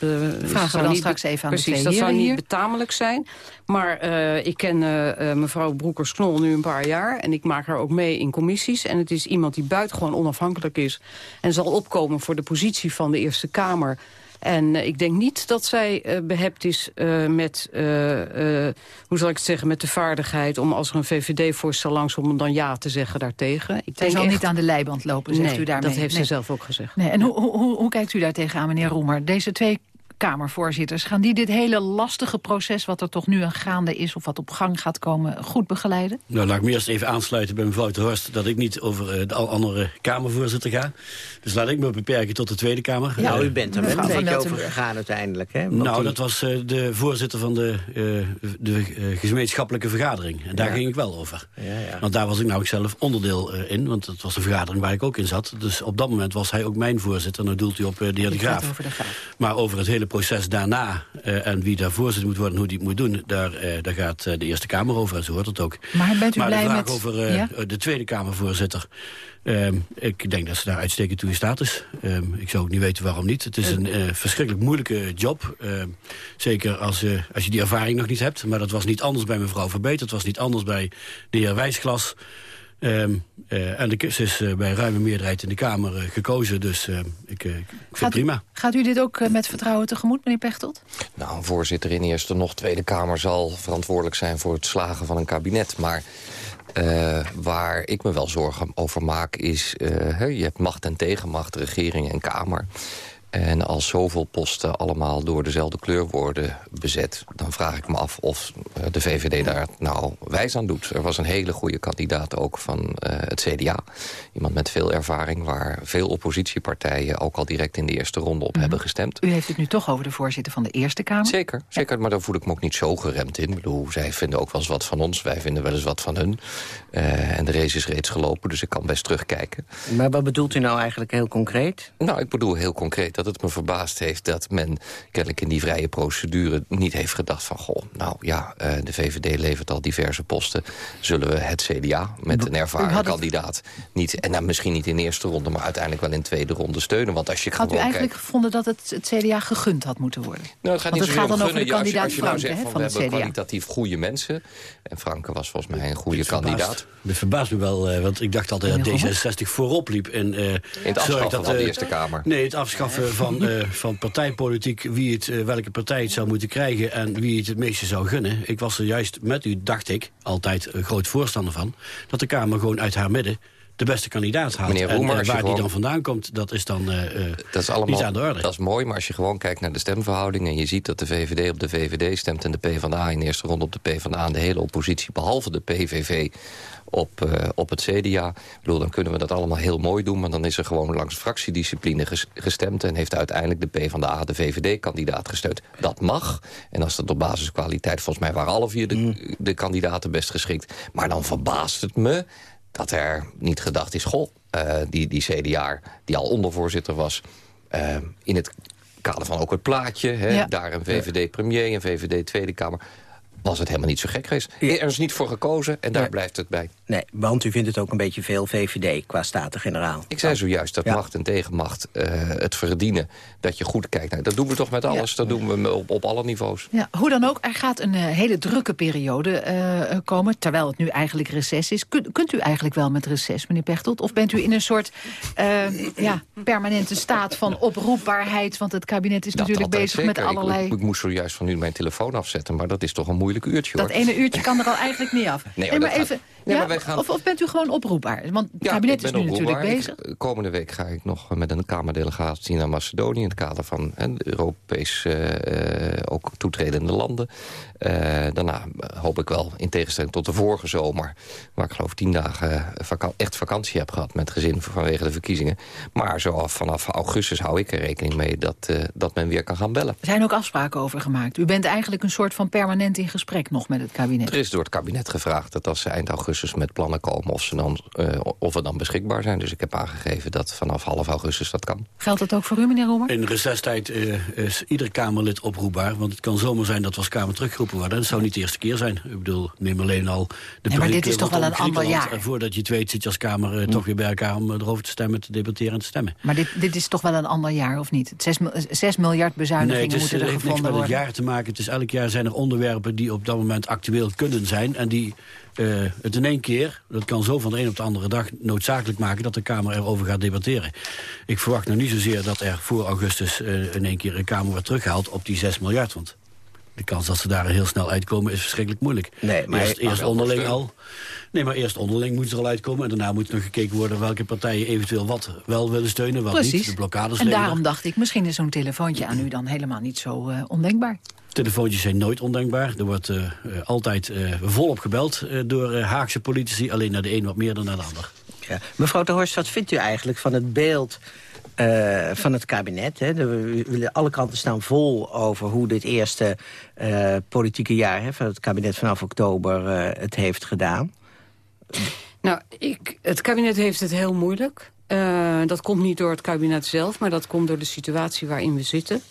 vragen we dan straks even aan precies, de twee dat zou niet zijn. Maar uh, ik ken uh, mevrouw Broekers-Knol nu een paar jaar. En ik maak haar ook mee in commissies. En het is iemand die buitengewoon onafhankelijk is. En zal opkomen voor de positie van de Eerste Kamer. En ik denk niet dat zij behept is met, hoe zal ik het zeggen, met de vaardigheid... om als er een VVD-voorstel langskomt om dan ja te zeggen daartegen. Ik Zij zal echt... niet aan de leiband lopen, zegt nee, u daarmee. dat heeft nee. ze zelf ook gezegd. Nee, en hoe, hoe, hoe kijkt u daar tegenaan, meneer Roemer? Deze twee Kamervoorzitters. Gaan die dit hele lastige proces wat er toch nu aan gaande is... of wat op gang gaat komen, goed begeleiden? Nou, laat ik me eerst even aansluiten bij mevrouw de Horst... dat ik niet over uh, de andere Kamervoorzitter ga. Dus laat ik me beperken tot de Tweede Kamer. Ja, nou, u bent er wel een beetje over gegaan uiteindelijk. Hè? Want nou, dat was uh, de voorzitter van de, uh, de gemeenschappelijke vergadering. En daar ja. ging ik wel over. Ja, ja. Want daar was ik nou zelf onderdeel in. Want dat was de vergadering waar ik ook in zat. Dus op dat moment was hij ook mijn voorzitter. Nou doelt u op de heer de Graaf. Over de Graaf. Maar over het hele proces daarna uh, en wie daar voorzitter moet worden en hoe die het moet doen, daar, uh, daar gaat uh, de Eerste Kamer over en zo hoort het ook. Maar bent u maar blij de vraag met... over ja? de Tweede Kamervoorzitter, ehm, ik denk dat ze daar uitstekend toe in staat is. Um, ik zou ook niet weten waarom niet. Het is een verschrikkelijk moeilijke job. Ehm, zeker als, als je die ervaring nog niet hebt. Maar dat was niet anders bij mevrouw Verbeet. Het was niet anders bij de heer Wijsglas. Um, uh, en de, ze is uh, bij ruime meerderheid in de Kamer uh, gekozen, dus ik, ik vind gaat het prima. Gaat u dit ook met vertrouwen tegemoet, meneer Pechtold? Nou, een voorzitter in Eerste nog Tweede Kamer zal verantwoordelijk zijn voor het slagen van een kabinet. Maar waar ik me wel zorgen over maak is, je hebt macht en tegenmacht, regering en Kamer. En als zoveel posten allemaal door dezelfde kleur worden bezet... dan vraag ik me af of de VVD daar nou wijs aan doet. Er was een hele goede kandidaat ook van uh, het CDA. Iemand met veel ervaring waar veel oppositiepartijen... ook al direct in de eerste ronde op mm. hebben gestemd. U heeft het nu toch over de voorzitter van de Eerste Kamer? Zeker, zeker maar daar voel ik me ook niet zo geremd in. Ik bedoel, zij vinden ook wel eens wat van ons. Wij vinden wel eens wat van hun. Uh, en de race is reeds gelopen, dus ik kan best terugkijken. Maar wat bedoelt u nou eigenlijk heel concreet? Nou, ik bedoel heel concreet dat het me verbaasd heeft... dat men kennelijk in die vrije procedure niet heeft gedacht van... goh, nou ja, uh, de VVD levert al diverse posten. Zullen we het CDA met een ervaren kandidaat niet... en dan misschien niet in de eerste ronde, maar uiteindelijk wel in de tweede ronde steunen? Want als je had u eigenlijk kijkt... gevonden dat het, het CDA gegund had moeten worden? Nou, het gaat Want niet het gaat om dan gunnen. over de kandidaat ja, als je, als je Franke, nou zegt, van, van we het hebben CDA. kwalitatief goede mensen... en Franke was volgens mij een goede kandidaat. Verbaast, dit verbaast me wel, uh, want ik dacht altijd dat D66 voorop liep. En, uh, in het afschaffen dat, van de Eerste Kamer. Nee, het afschaffen van, uh, van partijpolitiek, wie het, uh, welke partij het zou moeten krijgen... en wie het het meeste zou gunnen. Ik was er juist met u, dacht ik, altijd groot voorstander van... dat de Kamer gewoon uit haar midden de beste kandidaat haalt. Meneer En, Roemer, eh, als je waar die dan vandaan komt, dat is dan eh, eh, Dat is allemaal niet aan de orde. Dat is mooi, maar als je gewoon kijkt naar de stemverhouding... en je ziet dat de VVD op de VVD stemt... en de PvdA in de eerste ronde op de PvdA... en de hele oppositie, behalve de PVV, op, eh, op het CDA... Ik bedoel, dan kunnen we dat allemaal heel mooi doen... maar dan is er gewoon langs fractiediscipline ges- gestemd... en heeft uiteindelijk de PvdA de VVD-kandidaat gesteund. Dat mag. En als dat op basiskwaliteit... volgens mij waren alle vier de, de kandidaten best geschikt. Maar dan verbaast het me dat er niet gedacht is... goh, eh, die, die CDA, die al ondervoorzitter was... eh, in het kader van ook het plaatje... Hè, Ja. daar een VVD-premier, een VVD-Tweede Kamer... was het helemaal niet zo gek geweest. Er is niet voor gekozen en daar blijft het bij. Nee, want u vindt het ook een beetje veel VVD qua Staten-Generaal. Ik zei zojuist dat macht en tegenmacht eh, het verdienen... dat je goed kijkt. naar. dat doen we toch met alles? Dat doen we op, op alle niveaus. Ja, hoe dan ook, er gaat een eh, hele drukke periode eh, komen... terwijl het nu eigenlijk reces is. Kunt, kunt u eigenlijk wel met reces, meneer Pechtold? Of bent u in een soort ja, permanente staat van oproepbaarheid? Want het kabinet is Dat natuurlijk bezig met zeker. Allerlei... Ik, ik moest zojuist van u mijn telefoon afzetten... maar dat is toch een moeilijk uurtje, hoor. dat ene uurtje kan er al eigenlijk niet af. Nee, hoor, maar gaat- even, Nee, ja, maar wij gaan- of, of bent u gewoon oproepbaar? Want het Ja, kabinet is nu natuurlijk bezig. Ik- komende week ga ik nog met een Kamerdelegatie naar Macedonië... in het kader van hè, de Europees eh, eh, ook toetredende landen. Eh, daarna hoop ik wel, in tegenstelling tot de vorige zomer... waar ik geloof tien dagen vaka- echt vakantie heb gehad met gezin... vanwege de verkiezingen. Maar zo af- vanaf augustus hou ik er rekening mee dat, dat men weer kan gaan bellen. Er zijn ook afspraken over gemaakt. U bent eigenlijk een soort van permanent in gesprek nog met het kabinet. Er is door het kabinet gevraagd dat als ze eind augustus met plannen komen... of, ze dan, eh, of we dan beschikbaar zijn. Dus ik heb aangegeven dat vanaf half augustus dat kan. Geldt dat ook voor u, meneer Roemer? In recesstijd eh, is ieder Kamerlid oproepbaar. Want het kan zomaar zijn dat we als Kamer teruggeroepen worden. Dat zou niet de eerste keer zijn. Ik bedoel, neem alleen al de Nee, maar dit is toch wel een ander jaar? En voordat je het weet zit je als Kamer eh, toch weer bij elkaar... om erover te stemmen, te debatteren en te stemmen. Maar dit, dit is toch wel een ander jaar, of niet? 6 miljard bezuinigingen Nee, het, is, moeten het er heeft niks gevonden met het worden. jaar te maken. Het is elk jaar zijn er onderwerpen die op dat moment actueel kunnen zijn. En die eh, het in één keer, dat kan zo van de een op de andere dag... noodzakelijk maken dat de Kamer erover gaat debatteren. Ik verwacht nou niet zozeer dat er voor augustus eh, in één keer een Kamer wordt teruggehaald op die 6 miljard. Want de kans dat ze daar heel snel uitkomen is verschrikkelijk moeilijk. Nee, maar- eerst, eerst onderling al. Nee, maar eerst onderling moeten ze er al uitkomen. En daarna moet nog gekeken worden welke partijen eventueel wat wel willen steunen, wat niet. Precies. De blokkades En daarom dacht ik, misschien is zo'n telefoontje aan u dan helemaal niet zo eh, ondenkbaar. Telefoontjes zijn nooit ondenkbaar. Er wordt eh, eh, altijd eh, volop gebeld eh, door Haagse politici. Alleen naar de een wat meer dan naar de ander. Ja. Mevrouw de Horst, wat vindt u eigenlijk van het beeld eh, van het kabinet? Hè? De, willen- alle kanten staan vol over hoe dit eerste eh, politieke jaar... Hè, van het kabinet vanaf oktober eh, het heeft gedaan. Nou, ik, het kabinet heeft het heel moeilijk. Eh, dat komt niet door het kabinet zelf, maar dat komt door de situatie waarin we zitten.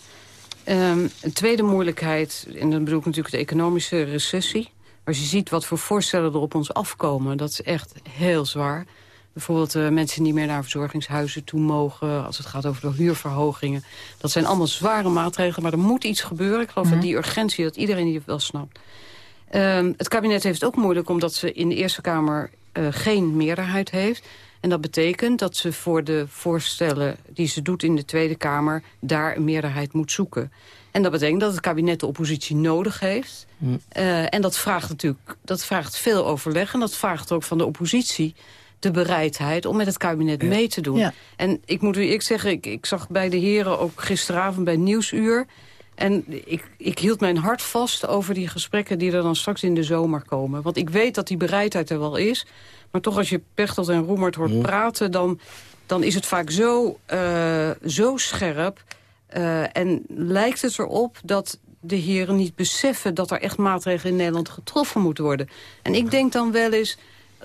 Ehm, een tweede moeilijkheid, en dan bedoel ik natuurlijk de economische recessie. Als je ziet wat voor voorstellen er op ons afkomen, dat is echt heel zwaar. Bijvoorbeeld eh, mensen die niet meer naar verzorgingshuizen toe mogen... als het gaat over de huurverhogingen. Dat zijn allemaal zware maatregelen, maar er moet iets gebeuren. Ik geloof dat die urgentie, dat iedereen die wel snapt. Ehm, het kabinet heeft het ook moeilijk omdat ze in de Eerste Kamer eh, geen meerderheid heeft. En dat betekent dat ze voor de voorstellen die ze doet in de Tweede Kamer... daar een meerderheid moet zoeken. En dat betekent dat het kabinet de oppositie nodig heeft. Eh, en dat vraagt natuurlijk dat vraagt veel overleg. En dat vraagt ook van de oppositie de bereidheid om met het kabinet mee te doen. Ja. En ik moet u eerlijk zeggen, ik, ik zag bij de heren ook gisteravond bij Nieuwsuur... En ik, ik hield mijn hart vast over die gesprekken die er dan straks in de zomer komen. Want ik weet dat die bereidheid er wel is. Maar toch als je Pechtold en Roemert hoort praten... Dan, dan is het vaak zo, eh, zo scherp. eh, en lijkt het erop dat de heren niet beseffen... dat er echt maatregelen in Nederland getroffen moeten worden. En ik denk dan wel eens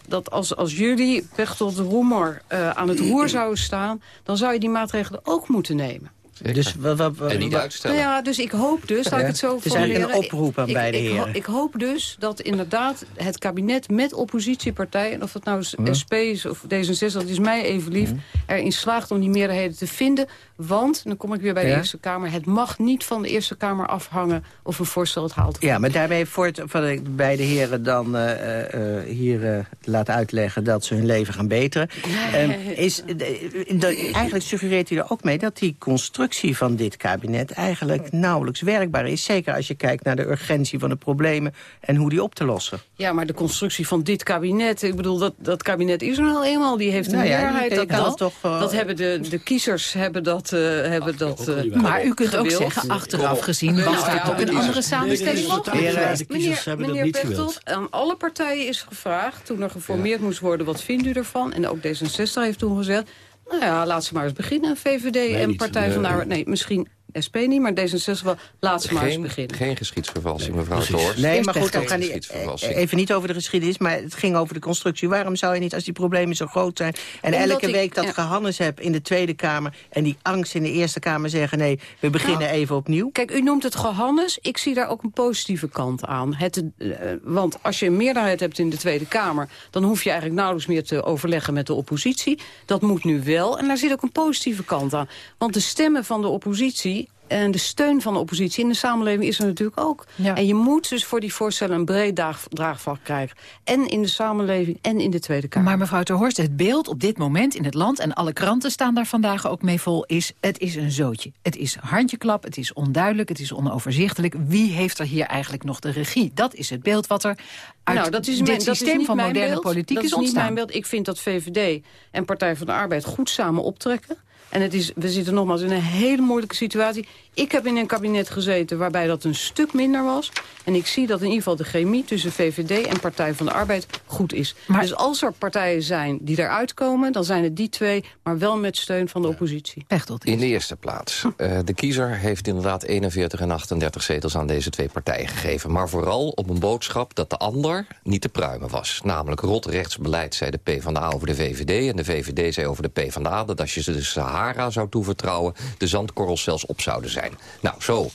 dat als, als jullie, Pechtold, Roemer, eh, aan het roer zouden staan... dan zou je die maatregelen ook moeten nemen. Dus, wa- wa- wa- En niet wa- uitstellen. Nou ja, dus ik hoop dus, laat ik het zo het is eigenlijk formuleren. een oproep aan ik, beide ik, ik, ho- heren. ik hoop dus dat inderdaad het kabinet met oppositiepartijen... en of het nou SP is of D66, dat is mij even lief... erin slaagt om die meerderheden te vinden. Want, dan kom ik weer bij de Ja? Eerste Kamer... het mag niet van de Eerste Kamer afhangen of een voorstel het haalt. Ja, maar daarmee voort van de beide heren dan eh, eh, eh, hier eh, laten uitleggen dat ze hun leven gaan beteren. Ehm, is, de- eigenlijk suggereert u er ook mee dat die constructie constructie van dit kabinet eigenlijk nauwelijks werkbaar is. Zeker als je kijkt naar de urgentie van de problemen en hoe die op te lossen. Ja, maar de constructie van dit kabinet, ik bedoel, dat, dat kabinet is er al eenmaal. Die heeft een Nou ja, meerheid. je Dat, toch, uh, dat hebben de, de kiezers hebben dat, uh, hebben dat uh, Maar u kunt ook zeggen, achteraf gezien was Nou ja, ook een andere samenstelling mogelijk geweest. De kiezers hebben dat niet gewild. aan alle partijen is gevraagd, toen er geformeerd moest worden, wat vindt u ervan? En ook D66 heeft toen gezegd, nou ja, laat ze maar eens beginnen, VVD Nee, en. Partij van de. Arbeid. Nee, misschien SP niet, maar D66 wel, laat ze maar eens Geen, beginnen. geen geschiedsvervalsing, mevrouw precies. Toors. Nee, maar goed, dan gaan die, eh, even niet over de geschiedenis, maar het ging over de constructie. Waarom zou je niet, als die problemen zo groot zijn... en Omdat elke ik- week dat ja. gehannes heb in de Tweede Kamer... en die angst in de Eerste Kamer zeggen... nee, we beginnen Nou, even opnieuw. Kijk, u noemt het gehannes. Ik zie daar ook een positieve kant aan. Het, eh, want als je een meerderheid hebt in de Tweede Kamer... dan hoef je eigenlijk nauwelijks meer te overleggen met de oppositie. Dat moet nu wel. En daar zit ook een positieve kant aan. Want de stemmen van de oppositie... En de steun van de oppositie in de samenleving is er natuurlijk ook. Ja. En je moet dus voor die voorstellen een breed draagvlak krijgen. En in de samenleving en in de Tweede Kamer. Maar mevrouw Ter Horst, het beeld op dit moment in het land... en alle kranten staan daar vandaag ook mee vol... is het is een zootje. Het is handjeklap, het is onduidelijk, het is onoverzichtelijk. Wie heeft er hier eigenlijk nog de regie? Dat is het beeld wat er uit nou, dat is dit mijn, dat is systeem niet van moderne beeld. politiek dat is is niet ontstaan. mijn beeld. Ik vind dat VVD en Partij van de Arbeid goed samen optrekken. En het is, we zitten nogmaals in een hele moeilijke situatie. Ik heb in een kabinet gezeten waarbij dat een stuk minder was. En ik zie dat in ieder geval de chemie tussen VVD en Partij van de Arbeid goed is. Dus als er partijen zijn die eruit komen, dan zijn het die twee... maar wel met steun van de oppositie. In de eerste plaats. eh, de kiezer heeft inderdaad 41 en 38 zetels aan deze twee partijen gegeven. Maar vooral op een boodschap dat de ander niet te pruimen was. Namelijk rot rechtsbeleid, zei de PvdA over de VVD. En de VVD zei over de PvdA dat als je ze de Sahara zou toevertrouwen... de zandkorrels zelfs op zouden Nou, zo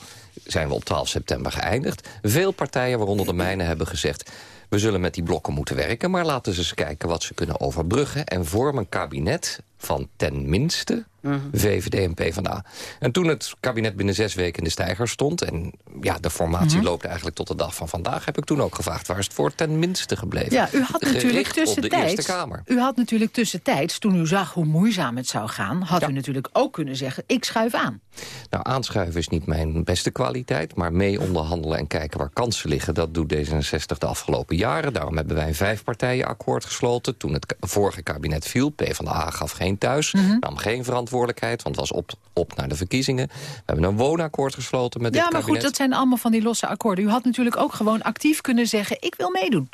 zijn we op 12 september geëindigd. Veel partijen, waaronder de mijne, hebben gezegd... we zullen met die blokken moeten werken... maar laten ze eens kijken wat ze kunnen overbruggen... en vormen een kabinet van ten minste VVD en PvdA. En toen het kabinet binnen zes weken in de stijger stond... en ja, de formatie Mhm. loopt eigenlijk tot de dag van vandaag... heb ik toen ook gevraagd, waar is het voor ten minste gebleven? Ja, u had natuurlijk tussentijds, u had natuurlijk tussentijds, toen u zag hoe moeizaam het zou gaan, had u natuurlijk ook kunnen zeggen, ik schuif aan. Nou, aanschuiven is niet mijn beste kwaliteit... maar mee onderhandelen en kijken waar kansen liggen... dat doet D66 de afgelopen jaren. Daarom hebben wij een vijfpartijenakkoord gesloten. Toen het vorige kabinet viel, PvdA gaf geen thuis... Mhm. nam geen verantwoordelijkheid, want was op, op naar de verkiezingen. We hebben een woonakkoord gesloten met Ja, dit maar kabinet. goed, dat zijn allemaal van die losse akkoorden. U had natuurlijk ook gewoon actief kunnen zeggen, ik wil meedoen.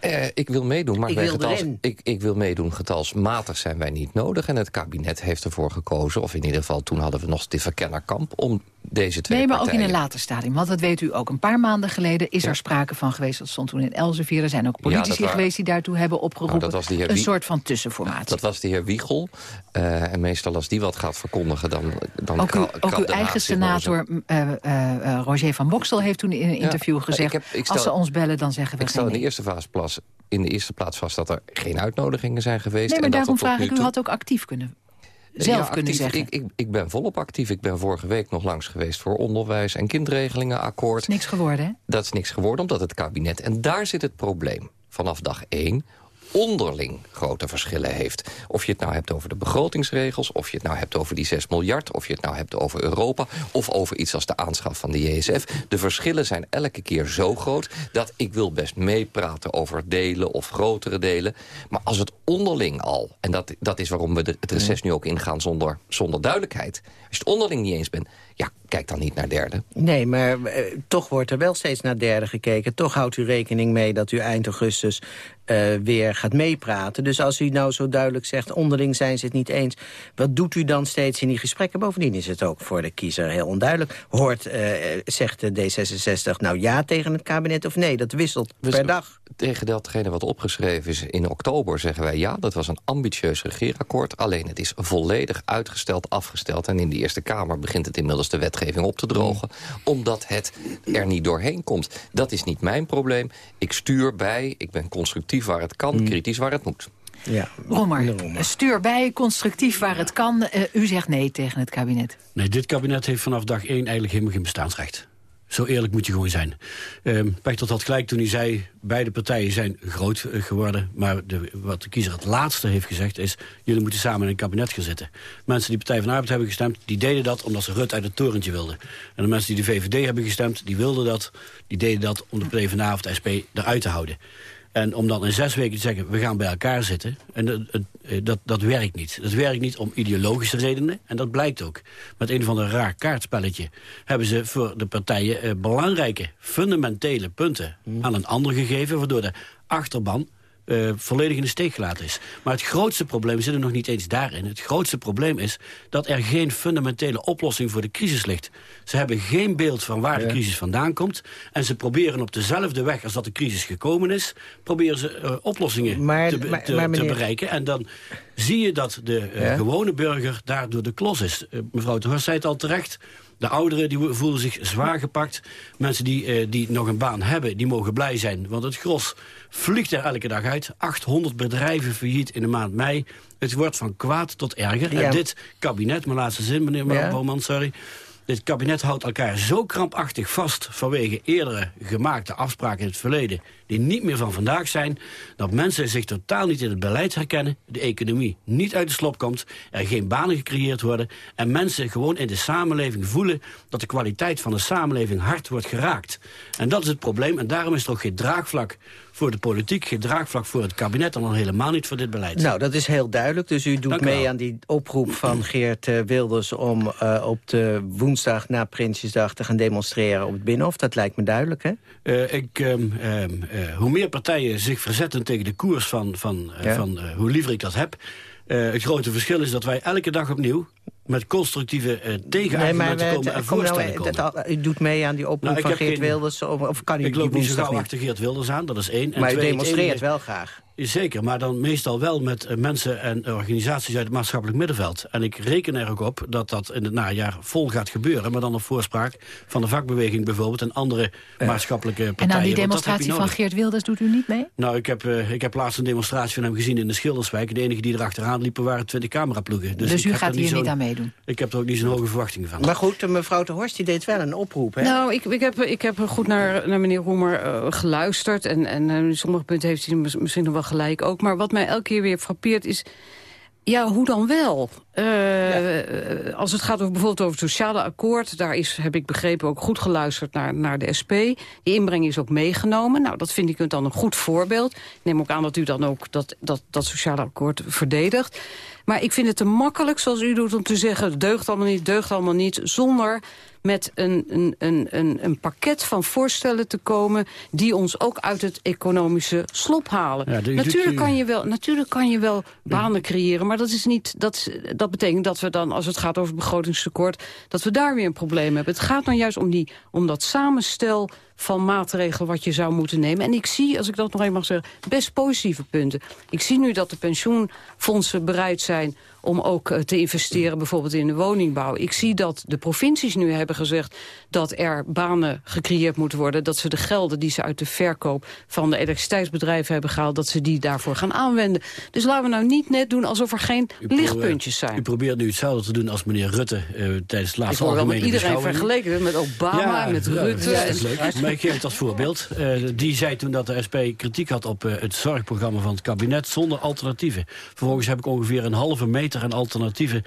Eh, ik wil meedoen, maar Ik bij wil getals, ik, ik wil meedoen. Getalsmatig zijn wij niet nodig. En het kabinet heeft ervoor gekozen, of in ieder geval toen hadden we nog de verkennerkamp... om deze twee Nee, maar ook in een later stadium. Want dat weet u ook. Een paar maanden geleden is er sprake van geweest. Dat stond toen in Elsevier. Er zijn ook Ja, politici geweest die daartoe hebben opgeroepen. Nou, dat was de heer een soort van tussenformatie. Dat was de heer Wiegel. Eh, en meestal als die wat gaat verkondigen, dan, dan Ook, ook uw eigen senator eh, eh, eh, Roger van Boksel heeft toen in een Ja, interview ik gezegd... heb- ik stel- als ze ons bellen, dan zeggen we Ik stel in de eerste fase plaats, in de eerste plaats vast dat er geen uitnodigingen zijn geweest. Nee, maar en dat daarom vraag ik, u toe- had ook actief kunnen zelf Ja, kunnen zeggen. Ik, ik, ik ben volop actief. Ik ben vorige week nog langs geweest voor onderwijs en kindregelingen akkoord. Niks geworden, hè? Dat is niks geworden, omdat het kabinet... en daar zit het probleem vanaf dag één onderling grote verschillen heeft. Of je het nou hebt over de begrotingsregels... of je het nou hebt over die 6 miljard... of je het nou hebt over Europa... of over iets als de aanschaf van de JSF. De verschillen zijn elke keer zo groot... dat ik wil best meepraten over delen of grotere delen. Maar als het onderling al... en dat, dat is waarom we de, het reces nu ook ingaan zonder, zonder duidelijkheid... als je het onderling niet eens bent... ja, kijk dan niet naar derde. Nee, maar eh, toch wordt er wel steeds naar derde gekeken. Toch houdt u rekening mee dat u eind augustus eh, weer gaat meepraten. Dus als u nou zo duidelijk zegt, onderling zijn ze het niet eens... wat doet u dan steeds in die gesprekken? Bovendien is het ook voor de kiezer heel onduidelijk. Hoort, eh, zegt de D66 nou ja tegen het kabinet of nee? Dat wisselt per dag. Tegen datgene wat opgeschreven is in oktober zeggen wij... ja, dat was een ambitieus regeerakkoord. Alleen het is volledig uitgesteld, afgesteld. En in de Eerste Kamer begint het inmiddels de wetgeving op te drogen. Omdat het er niet doorheen komt. Dat is niet mijn probleem. Ik stuur bij, ik ben constructief waar het kan, kritisch waar het moet. Ja. Roemer, stuur bij, constructief waar het kan. Eh, u zegt nee tegen het kabinet. Nee, dit kabinet heeft vanaf dag één eigenlijk helemaal geen bestaansrecht. Zo eerlijk moet je gewoon zijn. Uh, Pechtold had gelijk toen hij zei... beide partijen zijn groot eh, geworden. Maar de, wat de kiezer het laatste heeft gezegd is... jullie moeten samen in een kabinet gaan zitten. Mensen die Partij van Arbeid hebben gestemd... die deden dat omdat ze Rut uit het torentje wilden. En de mensen die de VVD hebben gestemd... die wilden dat, die deden dat om de PvdA of de SP eruit te houden. En om dan in zes weken te zeggen, we gaan bij elkaar zitten... En dat, eh, dat, dat werkt niet. Dat werkt niet om ideologische redenen. En dat blijkt ook. Met een van een raar kaartspelletje... hebben ze voor de partijen eh, belangrijke, fundamentele punten... Hmm. aan een ander gegeven... waardoor de achterban uh, volledig in de steek gelaten is. Maar het grootste probleem zit er nog niet eens daarin. Het grootste probleem is dat er geen fundamentele oplossing voor de crisis ligt. Ze hebben geen beeld van waar de crisis vandaan komt. En ze proberen op dezelfde weg als dat de crisis gekomen is... proberen ze uh, oplossingen te, te, te, bereiken. En dan zie je dat de uh, gewone burger daar door de klos is. mevrouw de Horst zei het al terecht... De ouderen die voelen zich zwaar gepakt. Mensen die, uh, die nog een baan hebben, die mogen blij zijn. Want het gros vliegt er elke dag uit. 800 bedrijven failliet in de maand mei. Het wordt van kwaad tot erger. En dit kabinet, mijn laatste zin, meneer ja. Bouwman, sorry... Dit kabinet houdt elkaar zo krampachtig vast vanwege eerdere gemaakte afspraken in het verleden die niet meer van vandaag zijn... dat mensen zich totaal niet in het beleid herkennen... de economie niet uit de slop komt, er geen banen gecreëerd worden... en mensen gewoon in de samenleving voelen... dat de kwaliteit van de samenleving hard wordt geraakt. En dat is het probleem en daarom is er ook geen draagvlak voor de politiek, geen draagvlak voor het kabinet... en dan helemaal niet voor dit beleid. Nou, dat is heel duidelijk. Dus u doet mee aan die oproep van Geert uh, Wilders... om uh, op de woensdag na Prinsjesdag te gaan demonstreren op het Binnenhof. Dat lijkt me duidelijk, hè? Uh, ik, um, um, uh, hoe meer partijen zich verzetten tegen de koers van, van, ja. van hoe liever ik dat heb... het grote verschil is dat wij elke dag opnieuw met constructieve uh, tegenargumenten nee, komen en voorstellen nou, komen. u doet mee aan die oproep nou, van Geert geen, Wilders? Of, of kan u ik loop niet zo gauw achter Geert Wilders aan, dat is één. En maar twee, u demonstreert wel graag. Zeker, maar dan meestal wel met uh, mensen en organisaties uit het maatschappelijk middenveld. En ik reken er ook op dat dat in het najaar vol gaat gebeuren. Maar dan op voorspraak van de vakbeweging bijvoorbeeld en andere uh, maatschappelijke partijen. En aan die demonstratie van Geert Wilders doet u niet mee? Nou, ik heb, uh, ik heb laatst een demonstratie van hem gezien in de Schilderswijk. De enige die erachteraan liepen waren twintig cameraploegen. Dus, dus u gaat hier niet aan meedoen? Ik heb er ook niet zo'n hoge verwachtingen van. Maar goed, mevrouw de Horst die deed wel een oproep, hè? Nou, ik, ik, heb, ik heb goed naar, naar meneer Roemer geluisterd. En, en in sommige punten heeft hij misschien nog wel gelijk ook. Maar wat mij elke keer weer frappeert is... Ja, hoe dan wel? Uh, ja. Als het gaat over, bijvoorbeeld over het sociale akkoord... daar is, heb ik begrepen, ook goed geluisterd naar, naar de SP. Die inbreng is ook meegenomen. Nou, dat vind ik dan een goed voorbeeld. Ik neem ook aan dat u dan ook dat, dat, dat sociale akkoord verdedigt. Maar ik vind het te makkelijk, zoals u doet, om te zeggen... deugt allemaal niet, deugt allemaal niet... zonder met een, een, een, een, pakket van voorstellen te komen... die ons ook uit het economische slop halen. Ja, natuurlijk, kan je wel, natuurlijk kan je wel banen creëren... maar dat, is niet, dat, dat betekent dat we dan, als het gaat over het begrotingstekort... dat we daar weer een probleem hebben. Het gaat dan juist om, die, om dat samenstel van maatregelen wat je zou moeten nemen. En ik zie, als ik dat nog even mag zeggen, best positieve punten. Ik zie nu dat de pensioenfondsen bereid zijn om ook eh, te investeren bijvoorbeeld in de woningbouw. Ik zie dat de provincies nu hebben gezegd dat er banen gecreëerd moeten worden. Dat ze de gelden die ze uit de verkoop van de elektriciteitsbedrijven hebben gehaald... dat ze die daarvoor gaan aanwenden. Dus laten we nou niet net doen alsof er geen lichtpuntjes zijn. U probeert nu hetzelfde te doen als meneer Rutte uh, tijdens het laatste algemene Ik iedereen vergeleken met Obama, ja, met Rutte. Ja, dat is leuk. Maar ik geef het als voorbeeld. Uh, die zei toen dat de SP kritiek had op uh, het zorgprogramma van het kabinet... zonder alternatieven. Vervolgens heb ik ongeveer een halve meter aan alternatieven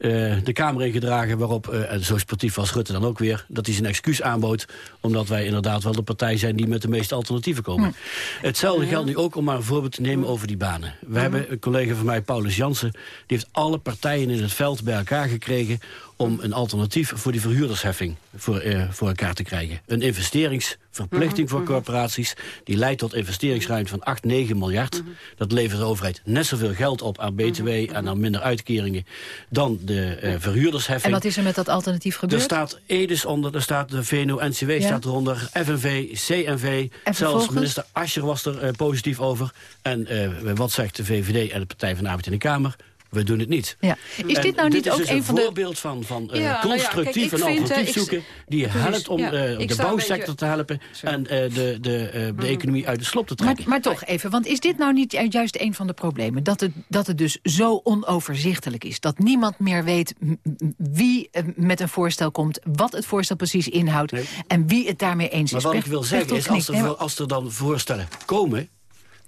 uh, de Kamer ingedragen... waarop, uh, en zo sportief was Rutte dan ook weer... dat hij zijn excuus aanbood... omdat wij inderdaad wel de partij zijn die met de meeste alternatieven komen. Hm. Hetzelfde geldt nu ook om maar een voorbeeld te nemen over die banen. We hm. hebben een collega van mij, Paulus Jansen... die heeft alle partijen in het veld bij elkaar gekregen om een alternatief voor die verhuurdersheffing voor, uh, voor elkaar te krijgen. Een investeringsverplichting voor mhm, mhm. corporaties... die leidt tot investeringsruimte van 8, 9 miljard. Dat levert de overheid net zoveel geld op aan BTW... en aan minder uitkeringen dan de uh, verhuurdersheffing. En wat is er met dat alternatief gebeurd? Er staat EDES onder, er staat de VNO-NCW ja. staat eronder... FNV, CNV, en zelfs minister Ascher was er uh, positief over. En wat zegt de VVD en de Partij van de Arbeid in de Kamer? We doen het niet. Ja. Is dit nou niet dit ook dus een van de... voorbeeld van, van uh, Ja, nou ja, constructief kijk, ik en alternatief eh, ik- zoeken... die helpt om ja. eh, de bouwsector beetje- te helpen... en de, de, de economie uit de slop te Maar, trekken. maar toch even, want is dit nou niet ju- juist een van de problemen? Dat het, dat het dus zo onoverzichtelijk is. Dat niemand meer weet wie met een voorstel komt... wat het voorstel precies inhoudt en wie het daarmee eens Maar is. wat ik wil zeggen is, als er, als er dan voorstellen komen...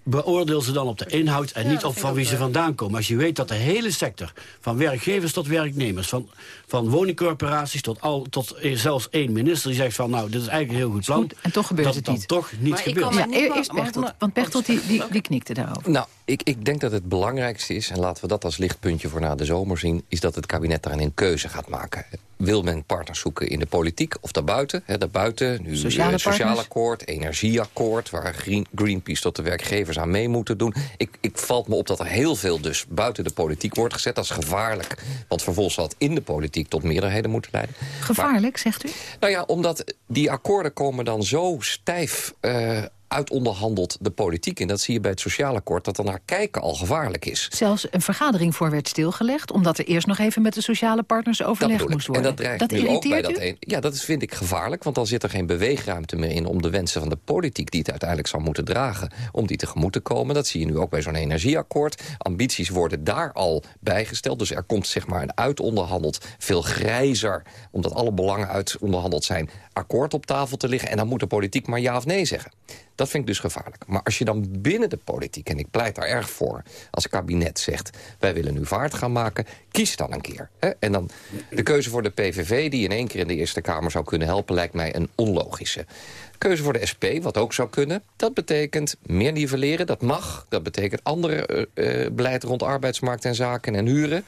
beoordeel ze dan op de inhoud en niet op van wie ze vandaan komen. Als je weet dat de hele sector, van werkgevers tot werknemers... van, van woningcorporaties tot, al, tot eh, zelfs één minister... die zegt van, nou, dit is eigenlijk een heel goed plan... Goed, en toch gebeurt dat het dan niet. toch niet Maar ik gebeurt. kan me Ja, niet ma- eerst Pechtold, want Pechtold die, die, die knikte daarover. Nou, ik, ik denk dat het belangrijkste is, en laten we dat als lichtpuntje voor na de zomer zien... is dat het kabinet daarin een keuze gaat maken. Wil men partners zoeken in de politiek of daarbuiten? Hè, daarbuiten, nu Sociale eh, sociaal partners? akkoord, energieakkoord... waar Green, Greenpeace tot de werkgevers aan mee moeten doen. Ik, ik valt me op dat er heel veel dus buiten de politiek wordt gezet. Dat is gevaarlijk, want vervolgens zal het in de politiek... tot meerderheden moeten leiden. Gevaarlijk, zegt u? Nou ja, omdat die akkoorden komen dan zo stijf eh uitonderhandeld de politiek in. Dat zie je bij het sociaal akkoord, dat er naar kijken al gevaarlijk is. Zelfs een vergadering voor werd stilgelegd... omdat er eerst nog even met de sociale partners overlegd moest worden. En dat dreigt nu ook bij irriteert dat u? een. Ja, dat is, vind ik gevaarlijk, want dan zit er geen beweegruimte meer in... om de wensen van de politiek, die het uiteindelijk zal moeten dragen... om die tegemoet te komen. Dat zie je nu ook bij zo'n energieakkoord. Ambities worden daar al bijgesteld. Dus er komt zeg maar een uitonderhandeld, veel grijzer... omdat alle belangen uitonderhandeld zijn, akkoord op tafel te liggen... en dan moet de politiek maar ja of nee zeggen. Dat vind ik dus gevaarlijk. Maar als je dan binnen de politiek, en ik pleit daar erg voor... als kabinet zegt, wij willen nu vaart gaan maken... kies dan een keer. Hè? En dan de keuze voor de PVV, die in één keer in de Eerste Kamer zou kunnen helpen... lijkt mij een onlogische. Keuze voor de SP, wat ook zou kunnen. Dat betekent meer nivelleren, dat mag. Dat betekent andere eh, eh, beleid rond arbeidsmarkt en zaken en huren.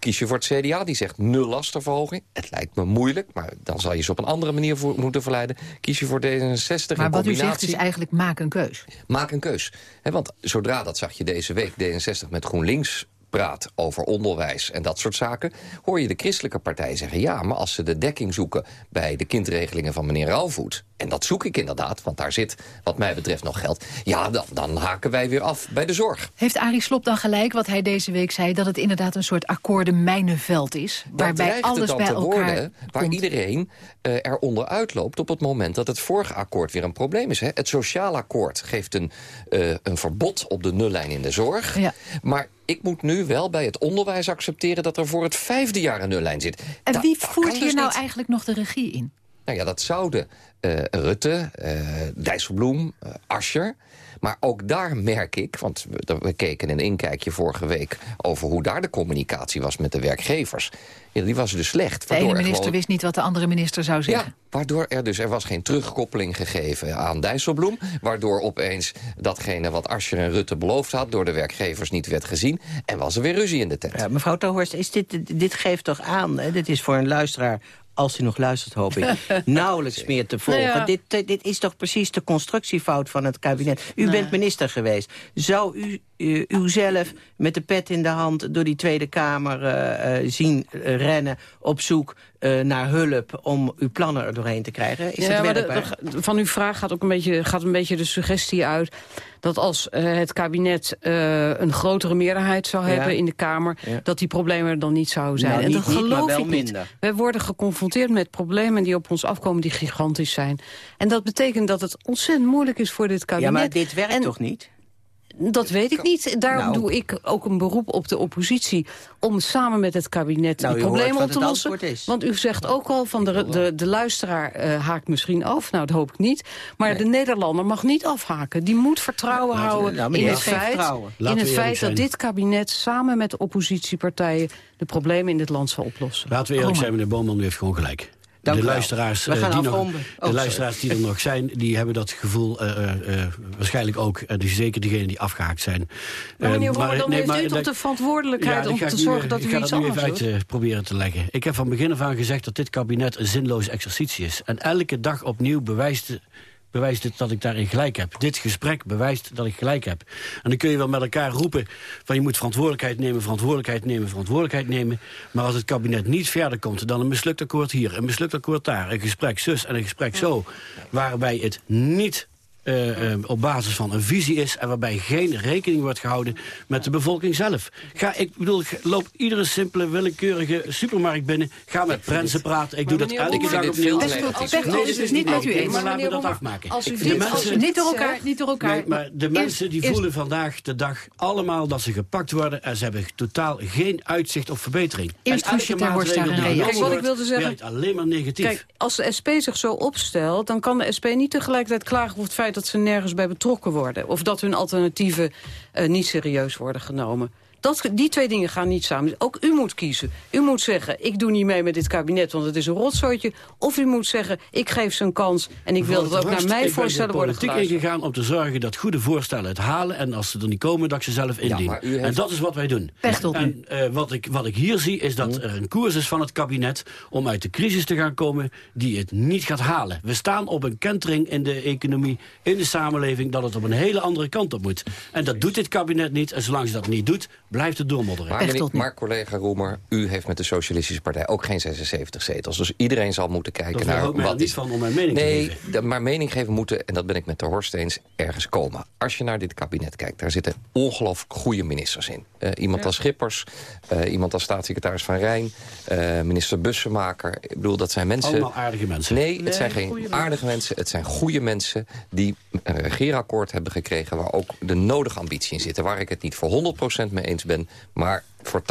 Kies je voor het CDA, die zegt nul lastenverhoging. Het lijkt me moeilijk, maar dan zal je ze op een andere manier voor moeten verleiden. Kies je voor D66 Maar wat u zegt is eigenlijk maak een keus. Maak een keus. Want zodra, dat zag je deze week, D66 met GroenLinks praat over onderwijs en dat soort zaken... hoor je de christelijke partij zeggen... ja, maar als ze de dekking zoeken bij de kindregelingen van meneer Rauwvoet... en dat zoek ik inderdaad, want daar zit wat mij betreft nog geld... ja, dan, dan haken wij weer af bij de zorg. Heeft Arie Slob dan gelijk wat hij deze week zei... dat het inderdaad een soort akkoorden mijnenveld is? Dat waarbij alles bij elkaar worden waar komt. iedereen eh, eronder uitloopt op het moment dat het vorige akkoord weer een probleem is. Hè. Het sociaal akkoord geeft een, eh, een verbod op de nullijn in de zorg. Ja. Maar ik moet nu wel bij het onderwijs accepteren dat er voor het vijfde jaar een nullijn zit. En wie voert kan hier dus nou niet. eigenlijk nog de regie in? Nou ja, dat zouden eh, Rutte, eh Dijsselbloem, eh Ascher. Maar ook daar merk ik, want we, we keken een inkijkje vorige week... over hoe daar de communicatie was met de werkgevers. Ja, die was dus slecht. De ene er minister gewoon- wist niet wat de andere minister zou zeggen. ja, waardoor er dus er was geen terugkoppeling gegeven aan Dijsselbloem. Waardoor opeens datgene wat Ascher en Rutte beloofd had... door de werkgevers niet werd gezien. En was er weer ruzie in de tent. Ja, mevrouw Tohorst, is dit, dit geeft toch aan... Hè, dit is voor een luisteraar, als hij nog luistert hoop ik... nauwelijks meer te volgen. Nou ja. dit, eh, dit is toch precies de constructiefout van het kabinet. U Nee. bent minister geweest. Zou u uh, uzelf met de pet in de hand... door die Tweede Kamer eh, eh, zien rennen op zoek eh, naar hulp... om uw plannen er doorheen te krijgen? Is ja, dat de- de- van uw vraag gaat ook een beetje, gaat een beetje de suggestie uit... dat als het kabinet een grotere meerderheid zou Ja. hebben in de Kamer... Ja. dat die problemen er dan niet zouden zijn. Nou, en niet dat niet, geloof ik niet. minder. We worden geconfronteerd met problemen die op ons afkomen... die gigantisch zijn. En dat betekent dat het ontzettend moeilijk is voor dit kabinet. Ja, maar dit werkt En- toch niet? Dat weet ik niet. Daarom Nou. doe ik ook een beroep op de oppositie... om samen met het kabinet Nou, die u hoort problemen op te lossen. Want u zegt ook al van de, de, de luisteraar eh, haakt misschien af. Nou, dat hoop ik niet. Maar de Nederlander mag niet afhaken. Die moet vertrouwen houden nou, maar in het feit, vertrouwen. in het feit dat dit kabinet samen met de oppositiepartijen... de problemen in dit land zal oplossen. Laten we eerlijk Oh, zijn, meneer Boman, u heeft gewoon gelijk. Dank de u luisteraars, We eh, gaan die, nog, de Oh, sorry. luisteraars die er nog zijn, die hebben dat gevoel eh, eh, eh, waarschijnlijk ook. En dus zeker diegenen die afgehaakt zijn. Maar meneer Romer, dan nee, heeft maar u toch dat- de verantwoordelijkheid om te ik nu, zorgen eh, dat ik u ga iets dat nu anders even doet? uit proberen te leggen. Ik heb van begin af aan gezegd dat dit kabinet een zinloos exercitie is. En elke dag opnieuw bewijst, bewijst het dat ik daarin gelijk heb. Dit gesprek bewijst dat ik gelijk heb. En dan kun je wel met elkaar roepen van je moet verantwoordelijkheid nemen, verantwoordelijkheid nemen, verantwoordelijkheid nemen. Maar als het kabinet niet verder komt dan een mislukt akkoord hier, een mislukt akkoord daar, een gesprek zus en een gesprek zo, waarbij het niet eh, eh, op basis van een visie is... en waarbij geen rekening wordt gehouden met de bevolking zelf. Ga, ik bedoel, loop iedere simpele, willekeurige supermarkt binnen... ga met prensen praten. Ik doe dat elke dag opnieuw. Nee, is dus niet met u eens. Maar laten we dat afmaken. Als u dit, niet door elkaar... Niet door elkaar nee, maar de mensen die voelen vandaag de dag allemaal dat ze gepakt worden... en ze hebben totaal geen uitzicht op verbetering. Eerst en als je maatregel die Kijk, wat ik wilde zeggen, alleen maar negatief. Kijk, als de SP zich zo opstelt... dan kan de SP niet tegelijkertijd klagen over het feit dat ze nergens bij betrokken worden. Of dat hun alternatieven uh, niet serieus worden genomen. Dat, die twee dingen gaan niet samen. Ook u moet kiezen. U moet zeggen, ik doe niet mee met dit kabinet, want het is een rotzooitje. Of u moet zeggen, ik geef ze een kans en ik wil dat ook naar mijn voorstellen worden geluisterd. Ik ben politiek ingegaan om te zorgen dat goede voorstellen het halen... en als ze er niet komen, dat ik ze zelf indien. Ja, en dat is wat wij doen. En uh, wat, ik, wat ik hier zie, is dat er een koers is van het kabinet... om uit de crisis te gaan komen die het niet gaat halen. We staan op een kentering in de economie, in de samenleving... dat het op een hele andere kant op moet. En dat doet dit kabinet niet. En zolang ze dat niet doet, blijft het doormodderen. Maar, maar collega Roemer, u heeft met de Socialistische Partij ook geen 76 zetels. Dus iedereen zal moeten kijken naar... wat niet van om mijn mening nee, te geven. maar mening geven moeten, en dat ben ik met de Horst eens, ergens komen. Als je naar dit kabinet kijkt, daar zitten ongelooflijk goede ministers in. Uh, iemand als Schippers, uh, iemand als staatssecretaris Van Rijn, uh, minister Bussemaker. Ik bedoel, dat zijn mensen... Allemaal aardige mensen. Nee, het nee, zijn geen aardige mensen. Het zijn goede mensen die een regeerakkoord hebben gekregen... waar ook de nodige ambitie in zit. Waar ik het niet voor 100% mee eens ben. Maar voor 80%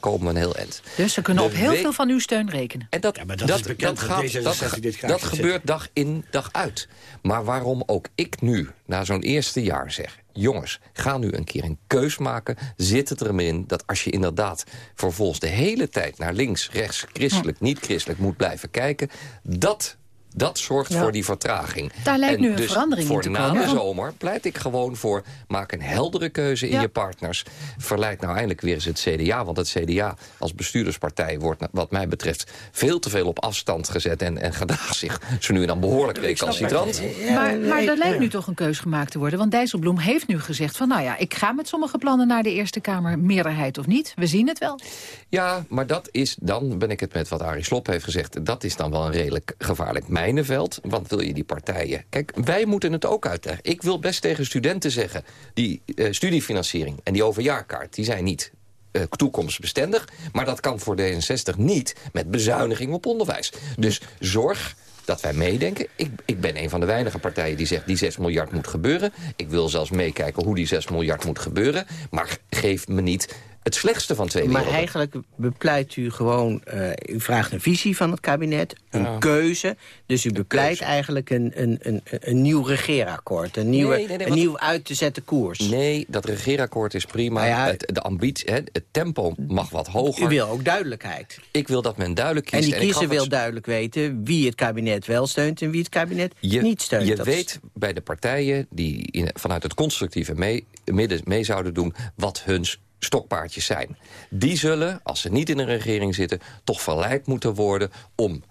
komen we een heel eind. Dus ze kunnen op heel veel van uw steun rekenen. En dat, dat, dat, dat, gaat, dat, dat gebeurt dag in, dag uit. Maar waarom ook ik nu, na zo'n eerste jaar zeg... jongens, ga nu een keer een keus maken. Zit het er in dat als je inderdaad vervolgens de hele tijd... naar links, rechts, christelijk, niet christelijk moet blijven kijken... dat dat zorgt voor die vertraging. Daar lijkt nu een dus verandering in te komen. Voor na de zomer pleit ik gewoon voor... maak een heldere keuze in je partners. Verleid nou eindelijk weer eens het CDA. Want het CDA als bestuurderspartij wordt wat mij betreft... veel te veel op afstand gezet en, en gedraagt zich zo nu en dan behoorlijk recalcitrant. Maar, maar er lijkt nu toch een keuze gemaakt te worden. Want Dijsselbloem heeft nu gezegd van... nou ja, ik ga met sommige plannen naar de Eerste Kamer. Meerderheid of niet, we zien het wel. Ja, maar dat is, dan ben ik het met wat Arie Slob heeft gezegd... dat is dan wel een redelijk gevaarlijk mijnenveld. Want wil je die partijen... Kijk, wij moeten het ook uitleggen. Ik wil best tegen studenten zeggen... die uh, studiefinanciering en die overjaarkaart... die zijn niet uh, toekomstbestendig. Maar dat kan voor D66 niet met bezuiniging op onderwijs. Dus zorg dat wij meedenken. Ik, ik ben een van de weinige partijen die zegt... die 6 miljard moet gebeuren. Ik wil zelfs meekijken hoe die 6 miljard moet gebeuren. Maar geef me niet het slechtste van twee werelden. Maar eigenlijk bepleit u gewoon... Uh, u vraagt een visie van het kabinet, een ja. keuze. Dus u bepleit eigenlijk een, een, een, een nieuw regeerakkoord. Een, nieuwe, nee, nee, nee, een nieuw uit te zetten koers. Nee, dat regeerakkoord is prima. Ja, het, de ambitie, het, het, tempo mag wat hoger. U wil ook duidelijkheid. Ik wil dat men duidelijk kiest. En die kiezer wil duidelijk weten wie het kabinet wel steunt... en wie het kabinet je, niet steunt. Je dat weet is... bij de partijen die in, vanuit het constructieve mee, midden mee zouden doen... wat hun stokpaardjes zijn. Die zullen, als ze niet in een regering zitten... toch verleid moeten worden om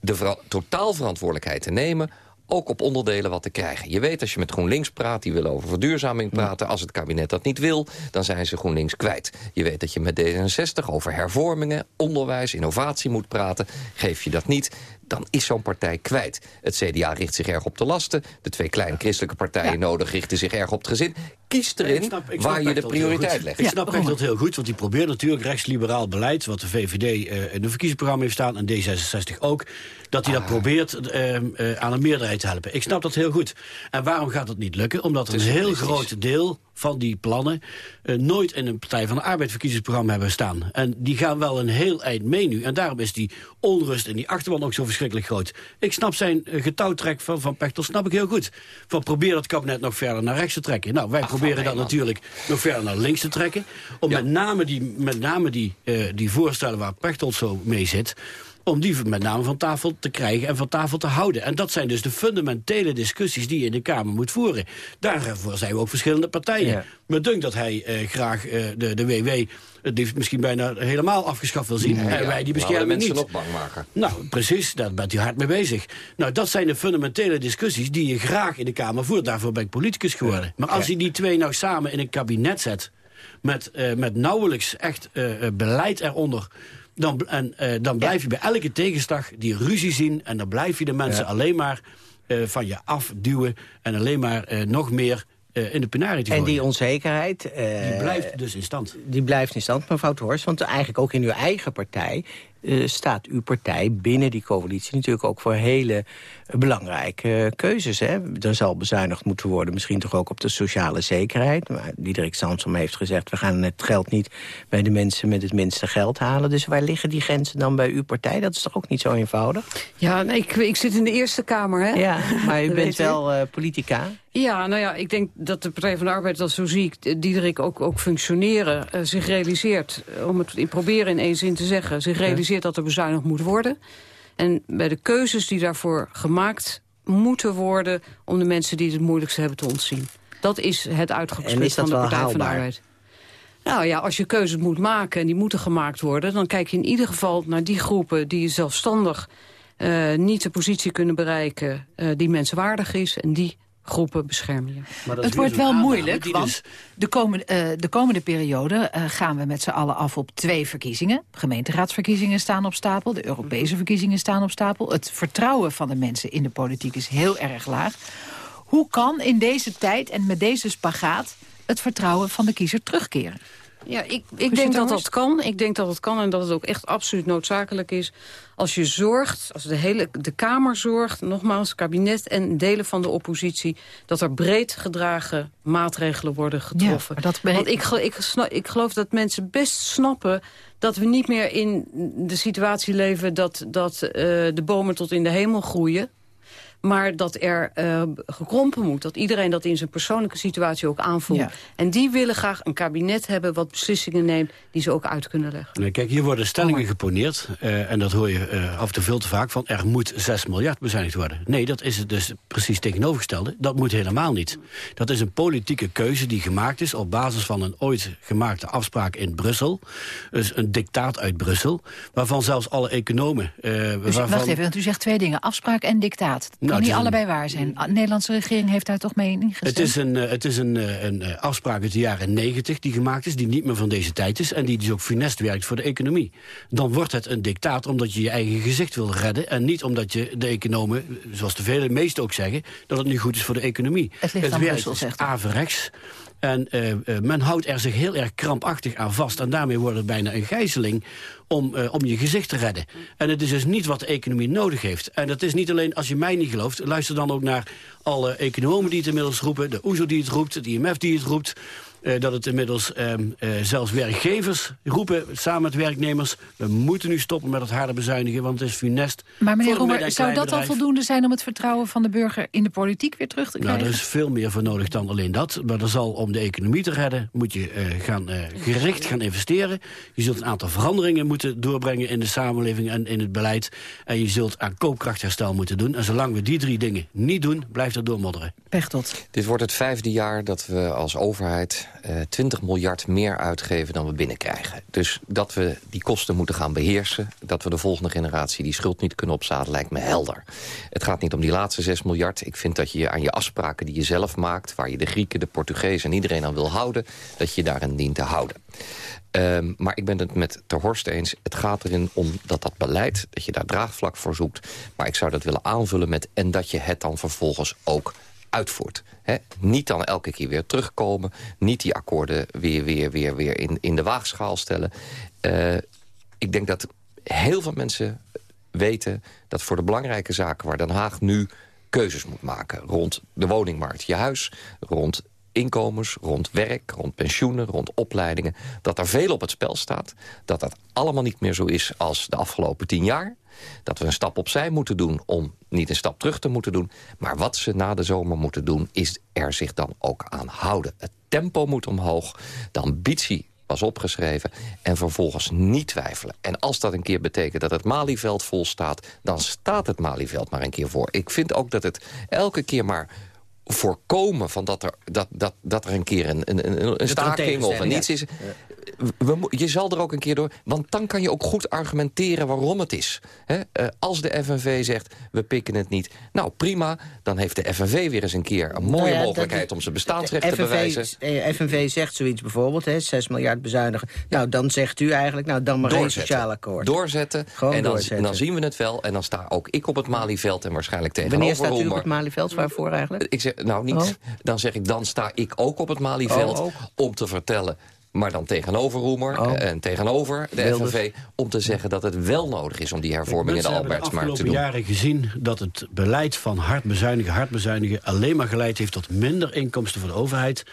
de totaalverantwoordelijkheid te nemen ook op onderdelen wat te krijgen. Je weet als je met GroenLinks praat, die willen over verduurzaming praten. Als het kabinet dat niet wil, dan zijn ze GroenLinks kwijt. Je weet dat je met D66 over hervormingen, onderwijs, innovatie moet praten. Geef je dat niet, dan is zo'n partij kwijt. Het CDA richt zich erg op de lasten. De twee kleine christelijke partijen ja. nodig richten zich erg op het gezin. Kies erin ik snap, ik waar je de prioriteit legt. Ik snap echt dat heel goed, want die probeert natuurlijk rechtsliberaal beleid... wat de VVD uh, in de verkiezingsprogramma heeft staan en D66 ook... dat hij ah. dat probeert uh, uh, aan een meerderheid te helpen. Ik snap dat heel goed. En waarom gaat dat niet lukken? Omdat een heel groot deel van die plannen uh, nooit in een Partij van de Arbeid verkiezingsprogramma hebben staan. En die gaan wel een heel eind mee nu. En daarom is die onrust en die achterban ook zo verschrikkelijk groot. Ik snap zijn uh, getouwtrek van, van Pechtel, snap ik heel goed. Van probeer het kabinet nog verder naar rechts te trekken. Nou, wij Ach, proberen dat natuurlijk nog verder naar links te trekken. Om ja. met name die, met name die, uh, die voorstellen waar Pechtel zo mee zit om die met name van tafel te krijgen en van tafel te houden. En dat zijn dus de fundamentele discussies die je in de Kamer moet voeren. Daarvoor zijn we ook verschillende partijen. Ja. Me dunkt dat hij uh, graag uh, de, de WW liefst misschien bijna helemaal afgeschaft wil zien. En wij die beschermen mensen niet. nog bang maken. Nou, precies, daar bent u hard mee bezig. Nou, dat zijn de fundamentele discussies die je graag in de Kamer voert. Daarvoor ben ik politicus geworden. Ja. Maar als je die twee nou samen in een kabinet zet... met, uh, met nauwelijks echt beleid eronder dan, en, uh, dan blijf je bij elke tegenslag die ruzie zien... en dan blijf je de mensen alleen maar eh, van je afduwen... en alleen maar eh, nog meer in de penarie te En die onzekerheid... die blijft dus in stand. Die blijft in stand, mevrouw Horst. Want eigenlijk ook in uw eigen partij uh, staat uw partij binnen die coalitie natuurlijk ook voor hele belangrijke keuzes. Hè? Er zal bezuinigd moeten worden, misschien toch ook op de sociale zekerheid. Maar Diederik Samsom heeft gezegd, we gaan het geld niet bij de mensen met het minste geld halen. Dus waar liggen die grenzen dan bij uw partij? Dat is toch ook niet zo eenvoudig? Ja, nee, ik, ik zit in de Eerste Kamer, hè? Ja, maar u bent wel uh, politica. Ja, nou ja, ik denk dat de Partij van de Arbeid, dat zo zie ik Diederik ook, ook functioneren, uh, zich realiseert, om het in proberen in één zin te zeggen, zich realiseert dat er bezuinigd moet worden. En bij de keuzes die daarvoor gemaakt moeten worden... om de mensen die het moeilijkste hebben te ontzien. Dat is het uitgangspunt van de Partij haalbaar? van de Arbeid. Nou ja, als je keuzes moet maken en die moeten gemaakt worden... dan kijk je in ieder geval naar die groepen die zelfstandig... Uh, niet de positie kunnen bereiken uh, die menswaardig is... en die groepen beschermen. Het wordt wel moeilijk, want dus... de, komende, uh, de komende periode uh, gaan we met z'n allen af op twee verkiezingen. Gemeenteraadsverkiezingen staan op stapel, de Europese verkiezingen staan op stapel. Het vertrouwen van de mensen in de politiek is heel erg laag. Hoe kan in deze tijd en met deze spagaat het vertrouwen van de kiezer terugkeren? Ja, ik, ik denk dat dat kan. Ik denk dat het kan en dat het ook echt absoluut noodzakelijk is. Als je zorgt, als de hele de Kamer zorgt, nogmaals, het kabinet en delen van de oppositie, dat er breed gedragen maatregelen worden getroffen. Ja, dat Want ik, ik, ik geloof dat mensen best snappen dat we niet meer in de situatie leven dat, dat uh, de bomen tot in de hemel groeien maar dat er uh, gekrompen moet. Dat iedereen dat in zijn persoonlijke situatie ook aanvoelt. Ja. En die willen graag een kabinet hebben wat beslissingen neemt... die ze ook uit kunnen leggen. Nee, kijk, hier worden stellingen geponeerd. Uh, en dat hoor je uh, af en toe veel te vaak van... er moet 6 miljard bezuinigd worden. Nee, dat is het dus precies tegenovergestelde. Dat moet helemaal niet. Dat is een politieke keuze die gemaakt is... op basis van een ooit gemaakte afspraak in Brussel. Dus een dictaat uit Brussel. Waarvan zelfs alle economen... dus waarvan... wacht even, want u zegt twee dingen. Afspraak en dictaat. Kan Nou, niet allebei waar zijn. De Nederlandse regering heeft daar toch mee ingestemd? Het is een, uh, het is een, uh, een uh, afspraak uit de jaren negentig die gemaakt is... die niet meer van deze tijd is en die dus ook funest werkt voor de economie. Dan wordt het een dictaat omdat je je eigen gezicht wil redden... en niet omdat je de economen, zoals de vele meesten ook zeggen... dat het nu goed is voor de economie. Het ligt het werkt Brussel, zegt u. averechts. En uh, uh, men houdt er zich heel erg krampachtig aan vast. En daarmee wordt het bijna een gijzeling om, uh, om je gezicht te redden. En het is dus niet wat de economie nodig heeft. En dat is niet alleen, als je mij niet gelooft... luister dan ook naar alle economen die het inmiddels roepen... de OESO die het roept, de IMF die het roept... Uh, dat het inmiddels uh, uh, zelfs werkgevers roepen, samen met werknemers... we moeten nu stoppen met het harde bezuinigen, want het is funest. Maar meneer Roemer, zou dat al voldoende zijn... om het vertrouwen van de burger in de politiek weer terug te krijgen? Nou, er is veel meer voor nodig dan alleen dat. Maar er zal, om de economie te redden, moet je gaan, gericht gaan investeren. Je zult een aantal veranderingen moeten doorbrengen in de samenleving en in het beleid. En je zult aan koopkrachtherstel moeten doen. En zolang we die drie dingen niet doen, blijft dat doormodderen. Pechtot. Dit wordt het vijfde jaar dat we als overheid uh, 20 miljard meer uitgeven dan we binnenkrijgen. Dus dat we die kosten moeten gaan beheersen... dat we de volgende generatie die schuld niet kunnen opzadelen... lijkt me helder. Het gaat niet om die laatste 6 miljard. Ik vind dat je aan je afspraken die je zelf maakt... waar je de Grieken, de Portugezen en iedereen aan wil houden... dat je daarin dient te houden. Um, maar ik ben het met Ter Horst eens. Het gaat erin om dat dat beleid, dat je daar draagvlak voor zoekt. Maar ik zou dat willen aanvullen met... en dat je het dan vervolgens ook uitvoert. Niet dan elke keer weer terugkomen. Niet die akkoorden weer, weer, weer, weer in, in de waagschaal stellen. Uh, ik denk dat heel veel mensen weten dat voor de belangrijke zaken... waar Den Haag nu keuzes moet maken rond de woningmarkt, je huis... rond inkomens, rond werk, rond pensioenen, rond opleidingen... dat er veel op het spel staat. Dat dat allemaal niet meer zo is als de afgelopen tien jaar. Dat we een stap opzij moeten doen om niet een stap terug te moeten doen. Maar wat ze na de zomer moeten doen, is er zich dan ook aan houden. Het tempo moet omhoog, de ambitie was opgeschreven en vervolgens niet twijfelen. En als dat een keer betekent dat het Malieveld vol staat... dan staat het Malieveld maar een keer voor. Ik vind ook dat het elke keer maar voorkomen van dat er, dat, dat, dat er een keer een, een, een, een staking of een niets is... we, je zal er ook een keer door... Want dan kan je ook goed argumenteren waarom het is. Uh, als de FNV zegt, we pikken het niet. Nou, prima. Dan heeft de FNV weer eens een keer een mooie nou ja, mogelijkheid... Dat, om zijn bestaansrecht te bewijzen. FNV zegt zoiets bijvoorbeeld, hè, 6 miljard bezuinigen. Nou, dan zegt u eigenlijk, nou, dan maar geen sociaal akkoord. Doorzetten. Gewoon en dan, doorzetten. dan zien we het wel. En dan sta ook ik op het Malieveld en waarschijnlijk tegenover Wanneer staat u op het Malieveld? Waarvoor eigenlijk? Ik zeg, nou niet. Oh. Dan zeg ik, dan sta ik ook op het Malieveld Oh, om te vertellen... Maar dan tegenover Roemer Oh. en tegenover de Wilders. FNV... om te zeggen dat het wel nodig is om die hervorming in de hebben de arbeidsmarkt te afgelopen doen. jaren gezien dat het beleid van hard bezuinigen, hard bezuinigen... alleen maar geleid heeft tot minder inkomsten voor de overheid...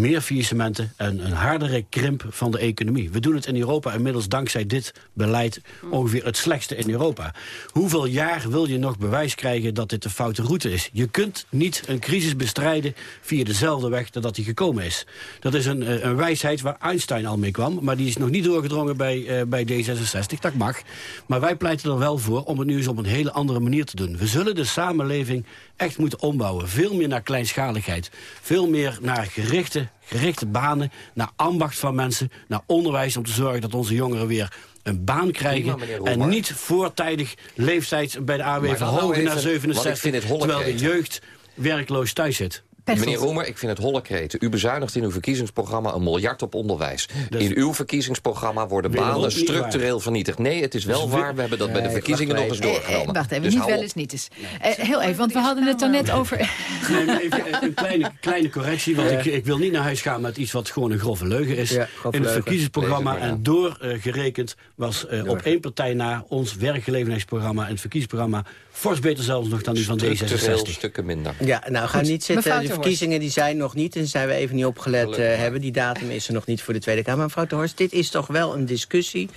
meer faillissementen en een hardere krimp van de economie. We doen het in Europa inmiddels dankzij dit beleid ongeveer het slechtste in Europa. Hoeveel jaar wil je nog bewijs krijgen dat dit de foute route is? Je kunt niet een crisis bestrijden via dezelfde weg dat die gekomen is. Dat is een, eh, een wijsheid waar Einstein al mee kwam... maar die is nog niet doorgedrongen bij, eh, bij D66, dat mag. Maar wij pleiten er wel voor om het nu eens op een hele andere manier te doen. We zullen de samenleving echt moeten ombouwen. Veel meer naar kleinschaligheid. Veel meer naar gerichte, gerichte banen, naar ambacht van mensen... naar onderwijs om te zorgen dat onze jongeren weer een baan krijgen... Prima, en niet voortijdig leeftijd bij de AW dan nou verhogen naar even, want ik 67... vind het holle terwijl de jeugd werkloos thuis zit. Meneer Roemer, ik vind het holle kreten. U bezuinigt in uw verkiezingsprogramma een miljard op onderwijs. in uw verkiezingsprogramma worden banen structureel vernietigd. Nee, het is wel Dus we- waar. We hebben dat bij de verkiezingen nog eens doorgenomen. Eh, wacht even, Dus niet wel eens, niet eens. Eh, heel even, want we hadden het er net over... Nee, maar even een kleine, kleine correctie, want ik, ik wil niet naar huis gaan met iets wat gewoon een grove leugen is. Ja, grove In het verkiezingsprogramma het maar, en doorgerekend was eh, op één partij na ons werkgelegenheidsprogramma en het verkiezingsprogramma fors beter zelfs nog dan die van Structureel D66. stukken minder. Ja, nou, ga niet zitten. De verkiezingen die zijn nog niet. En zijn we even niet opgelet eh, hebben. Die datum is er nog niet voor de Tweede Kamer. Mevrouw Ter Horst, dit is toch wel een discussie...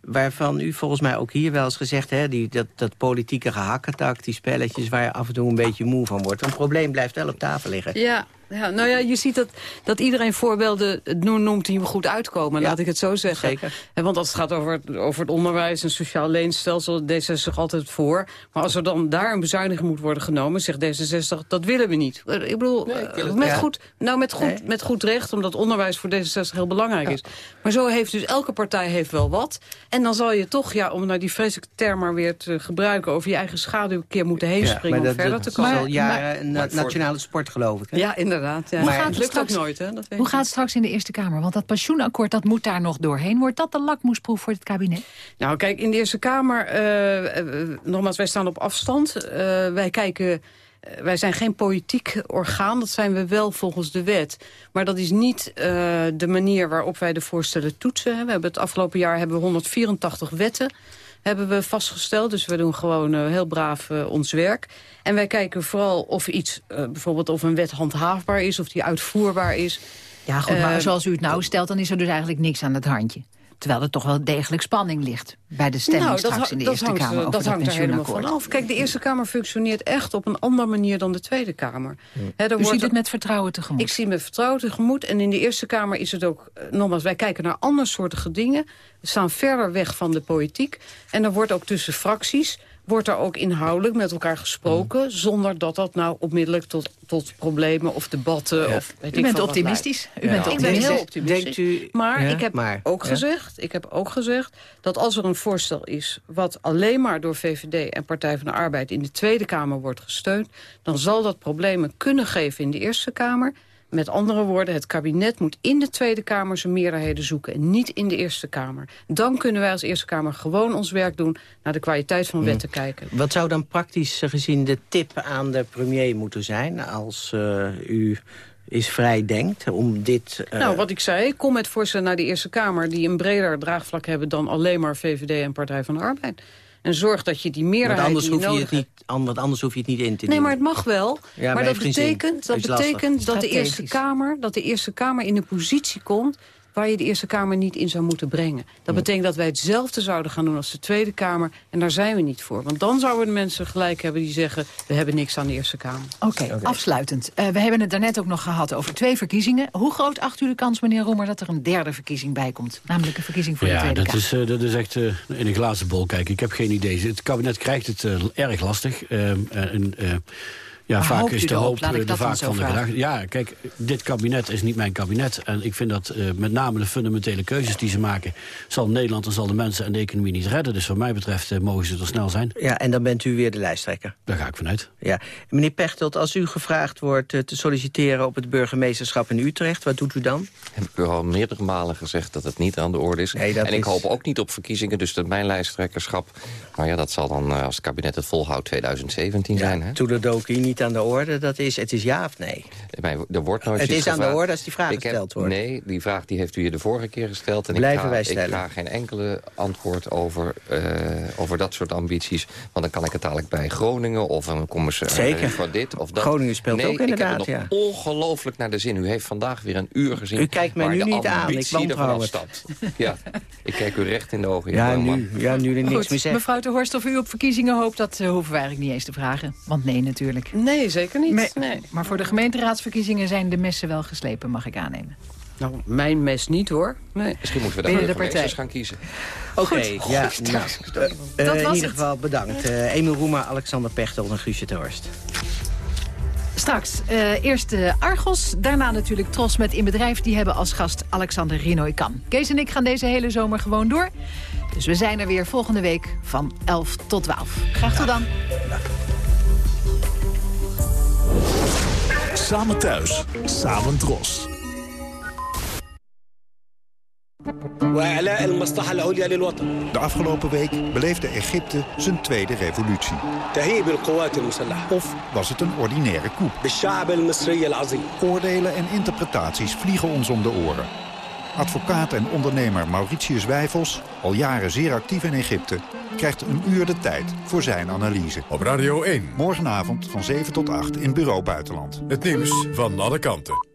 waarvan u volgens mij ook hier wel eens gezegd... Hè, die, dat, dat politieke gehakketak, die spelletjes... waar je af en toe een beetje moe van wordt. Een probleem blijft wel op tafel liggen. Ja, ja, nou ja, je ziet dat, dat iedereen voorbeelden noemt die hem goed uitkomen. Ja, laat ik het zo zeggen. zeker. En want als het gaat over het, over het onderwijs en sociaal leenstelsel, D66 altijd voor. Maar als er dan daar een bezuiniging moet worden genomen, zegt D66, dat willen we niet. Eh, Ik bedoel, eh, met, Ja. goed, nou met, goed, Nee. met goed recht, omdat onderwijs voor D66 heel belangrijk is. Maar zo heeft dus elke partij heeft wel wat. En dan zal je toch, ja, om naar die vreselijke term maar weer te gebruiken, over je eigen schaduw een keer moeten heen springen om dat, verder dat te is komen. al jaren een na- maar voor- nationale sport, geloof ik. Hè? Ja, inderdaad. Ja. Hoe Maar gaat het lukt ook straks? nooit, hè? Dat weet Hoe gaat het straks in de Eerste Kamer? Want dat pensioenakkoord dat moet daar nog doorheen. Wordt dat de lakmoesproef voor het kabinet? Nou, kijk, in de Eerste Kamer, eh, eh, nogmaals, wij staan op afstand. Eh, wij kijken... Wij zijn geen politiek orgaan, dat zijn we wel volgens de wet. Maar dat is niet eh, de manier waarop wij de voorstellen toetsen. We hebben het afgelopen jaar hebben we 184 wetten hebben we vastgesteld. Dus we doen gewoon eh, heel braaf eh, ons werk. En wij kijken vooral of iets, eh, bijvoorbeeld of een wet handhaafbaar is... of die uitvoerbaar is. Ja, goed, maar zoals u het nou stelt, dan is er dus eigenlijk niks aan het handje. Terwijl er toch wel degelijk spanning ligt bij de stemming Nou, straks in de Eerste hangt, Kamer eh, over dat dat hangt er helemaal pensioenakkoord. vanaf. Kijk, de Eerste Kamer functioneert echt op een andere manier dan de Tweede Kamer. Hè, er U wordt- ziet het met vertrouwen tegemoet. Ik zie met vertrouwen tegemoet. En in de Eerste Kamer is het ook, eh, nogmaals, wij kijken naar andersoortige dingen. We staan verder weg van de politiek. En er wordt ook tussen fracties, wordt er ook inhoudelijk met elkaar gesproken... zonder dat dat nou onmiddellijk tot, tot problemen of debatten... Of, weet U ik bent optimistisch. U bent Ik ben heel optimistisch. Denkt u- maar Ja, ik heb maar, ook ja. gezegd, ik heb ook gezegd dat als er een voorstel is... wat alleen maar door VVD en Partij van de Arbeid in de Tweede Kamer wordt gesteund... dan zal dat problemen kunnen geven in de Eerste Kamer. Met andere woorden, het kabinet moet in de Tweede Kamer zijn meerderheden zoeken... en niet in de Eerste Kamer. Dan kunnen wij als Eerste Kamer gewoon ons werk doen... naar de kwaliteit van wetten kijken. Wat zou dan praktisch gezien de tip aan de premier moeten zijn... als eh, u is vrij denkt om dit... eh, Nou, wat ik zei, kom met voorstellen naar de Eerste Kamer... die een breder draagvlak hebben dan alleen maar VVD en Partij van de Arbeid. En zorg dat je die want meerderheid anders, die hoef je nodig het niet, want anders hoef je het niet in te Nee, dienen. maar het mag wel. Ja, maar maar dat betekent, dat, betekent dat, de Eerste. Kamer, dat de Eerste Kamer in een positie komt waar je de Eerste Kamer niet in zou moeten brengen. Dat betekent dat wij hetzelfde zouden gaan doen als de Tweede Kamer. En daar zijn we niet voor. Want dan zouden de mensen gelijk hebben die zeggen... we hebben niks aan de Eerste Kamer. Oké, afsluitend. Eh, we hebben het daarnet ook nog gehad over twee verkiezingen. Hoe groot acht u de kans, meneer Roemer, dat er een derde verkiezing bij komt? Namelijk een verkiezing voor de Ja, Tweede dat Kamer. is, eh, dat is echt eh, in een glazen bol kijken. Ik heb geen idee. Het kabinet krijgt het erg lastig. Ehm, eh, en, eh, Ja, vaak is de hoop ik de vaak van de gedachte. Ja, kijk, dit kabinet is niet mijn kabinet. En ik vind dat eh, met name de fundamentele keuzes die ze maken... zal Nederland en zal de mensen en de economie niet redden. Dus wat mij betreft eh, mogen ze er snel zijn. Ja, en dan bent u weer de lijsttrekker. Daar ga ik vanuit. Ja. Meneer Pechtold, als u gevraagd wordt eh, te solliciteren op het burgemeesterschap in Utrecht, wat doet u dan? Heb ik u al meerdere malen gezegd dat het niet aan de orde is. Nee, dat en ik is- hoop ook niet op verkiezingen, dus dat mijn lijsttrekkerschap... maar ja, dat zal dan, eh, als het kabinet het volhoudt, 2017 zijn. Hè? Toeledoki niet aan de orde, dat is, het is ja of nee? Maar er wordt nooit Het is aan de orde als die vraag Ik heb- gesteld wordt. Nee, die vraag die heeft u hier de vorige keer gesteld. En Blijven ik ga, wij stellen. Ik ga geen enkele antwoord over, eh, over dat soort ambities. Want dan kan ik het dadelijk bij Groningen of een commissaris Zeker. voor dit of dat. Groningen speelt nee, ook inderdaad, ik heb het ja. nog ongelooflijk naar de zin. U heeft vandaag weer een uur gezien U kijkt mij nu de niet aan, ik wantrouw het. Ja, ik kijk u recht in de ogen. Ja, nu, ja, nu er niks Goed, meer zegt. mevrouw de Horst, of u op verkiezingen hoopt... dat eh, hoeven we eigenlijk niet eens te vragen. Want nee, natuurlijk. Nee, zeker niet. Nee. Nee. Maar voor de gemeenteraadsverkiezingen zijn de messen wel geslepen, mag ik aannemen. Nou, mijn mes niet hoor. Nee. Misschien moeten we Binnen daar de burgemeesters partij. gaan kiezen. Oké, ja, nou, eh, Dat in was ieder het. geval bedankt. Eh Emiel Roemer, Alexander Pechtold en Guusje de Horst. Straks eh, eerst de Argos, daarna natuurlijk Tros met In Bedrijf. Die hebben als gast Alexander Rinoy-Kan. Kees en ik gaan deze hele zomer gewoon door. Dus we zijn er weer volgende week van 11 tot 12. Graag tot dan. Samen thuis, samen dros. De afgelopen week beleefde Egypte zijn tweede revolutie. Of was het een ordinaire coup? Oordelen en interpretaties vliegen ons om de oren. Advocaat en ondernemer Mauritius Wijfels, al jaren zeer actief in Egypte... krijgt een uur de tijd voor zijn analyse. Op Radio 1. Morgenavond van 7 tot 8 in Bureau Buitenland. Het nieuws van alle kanten.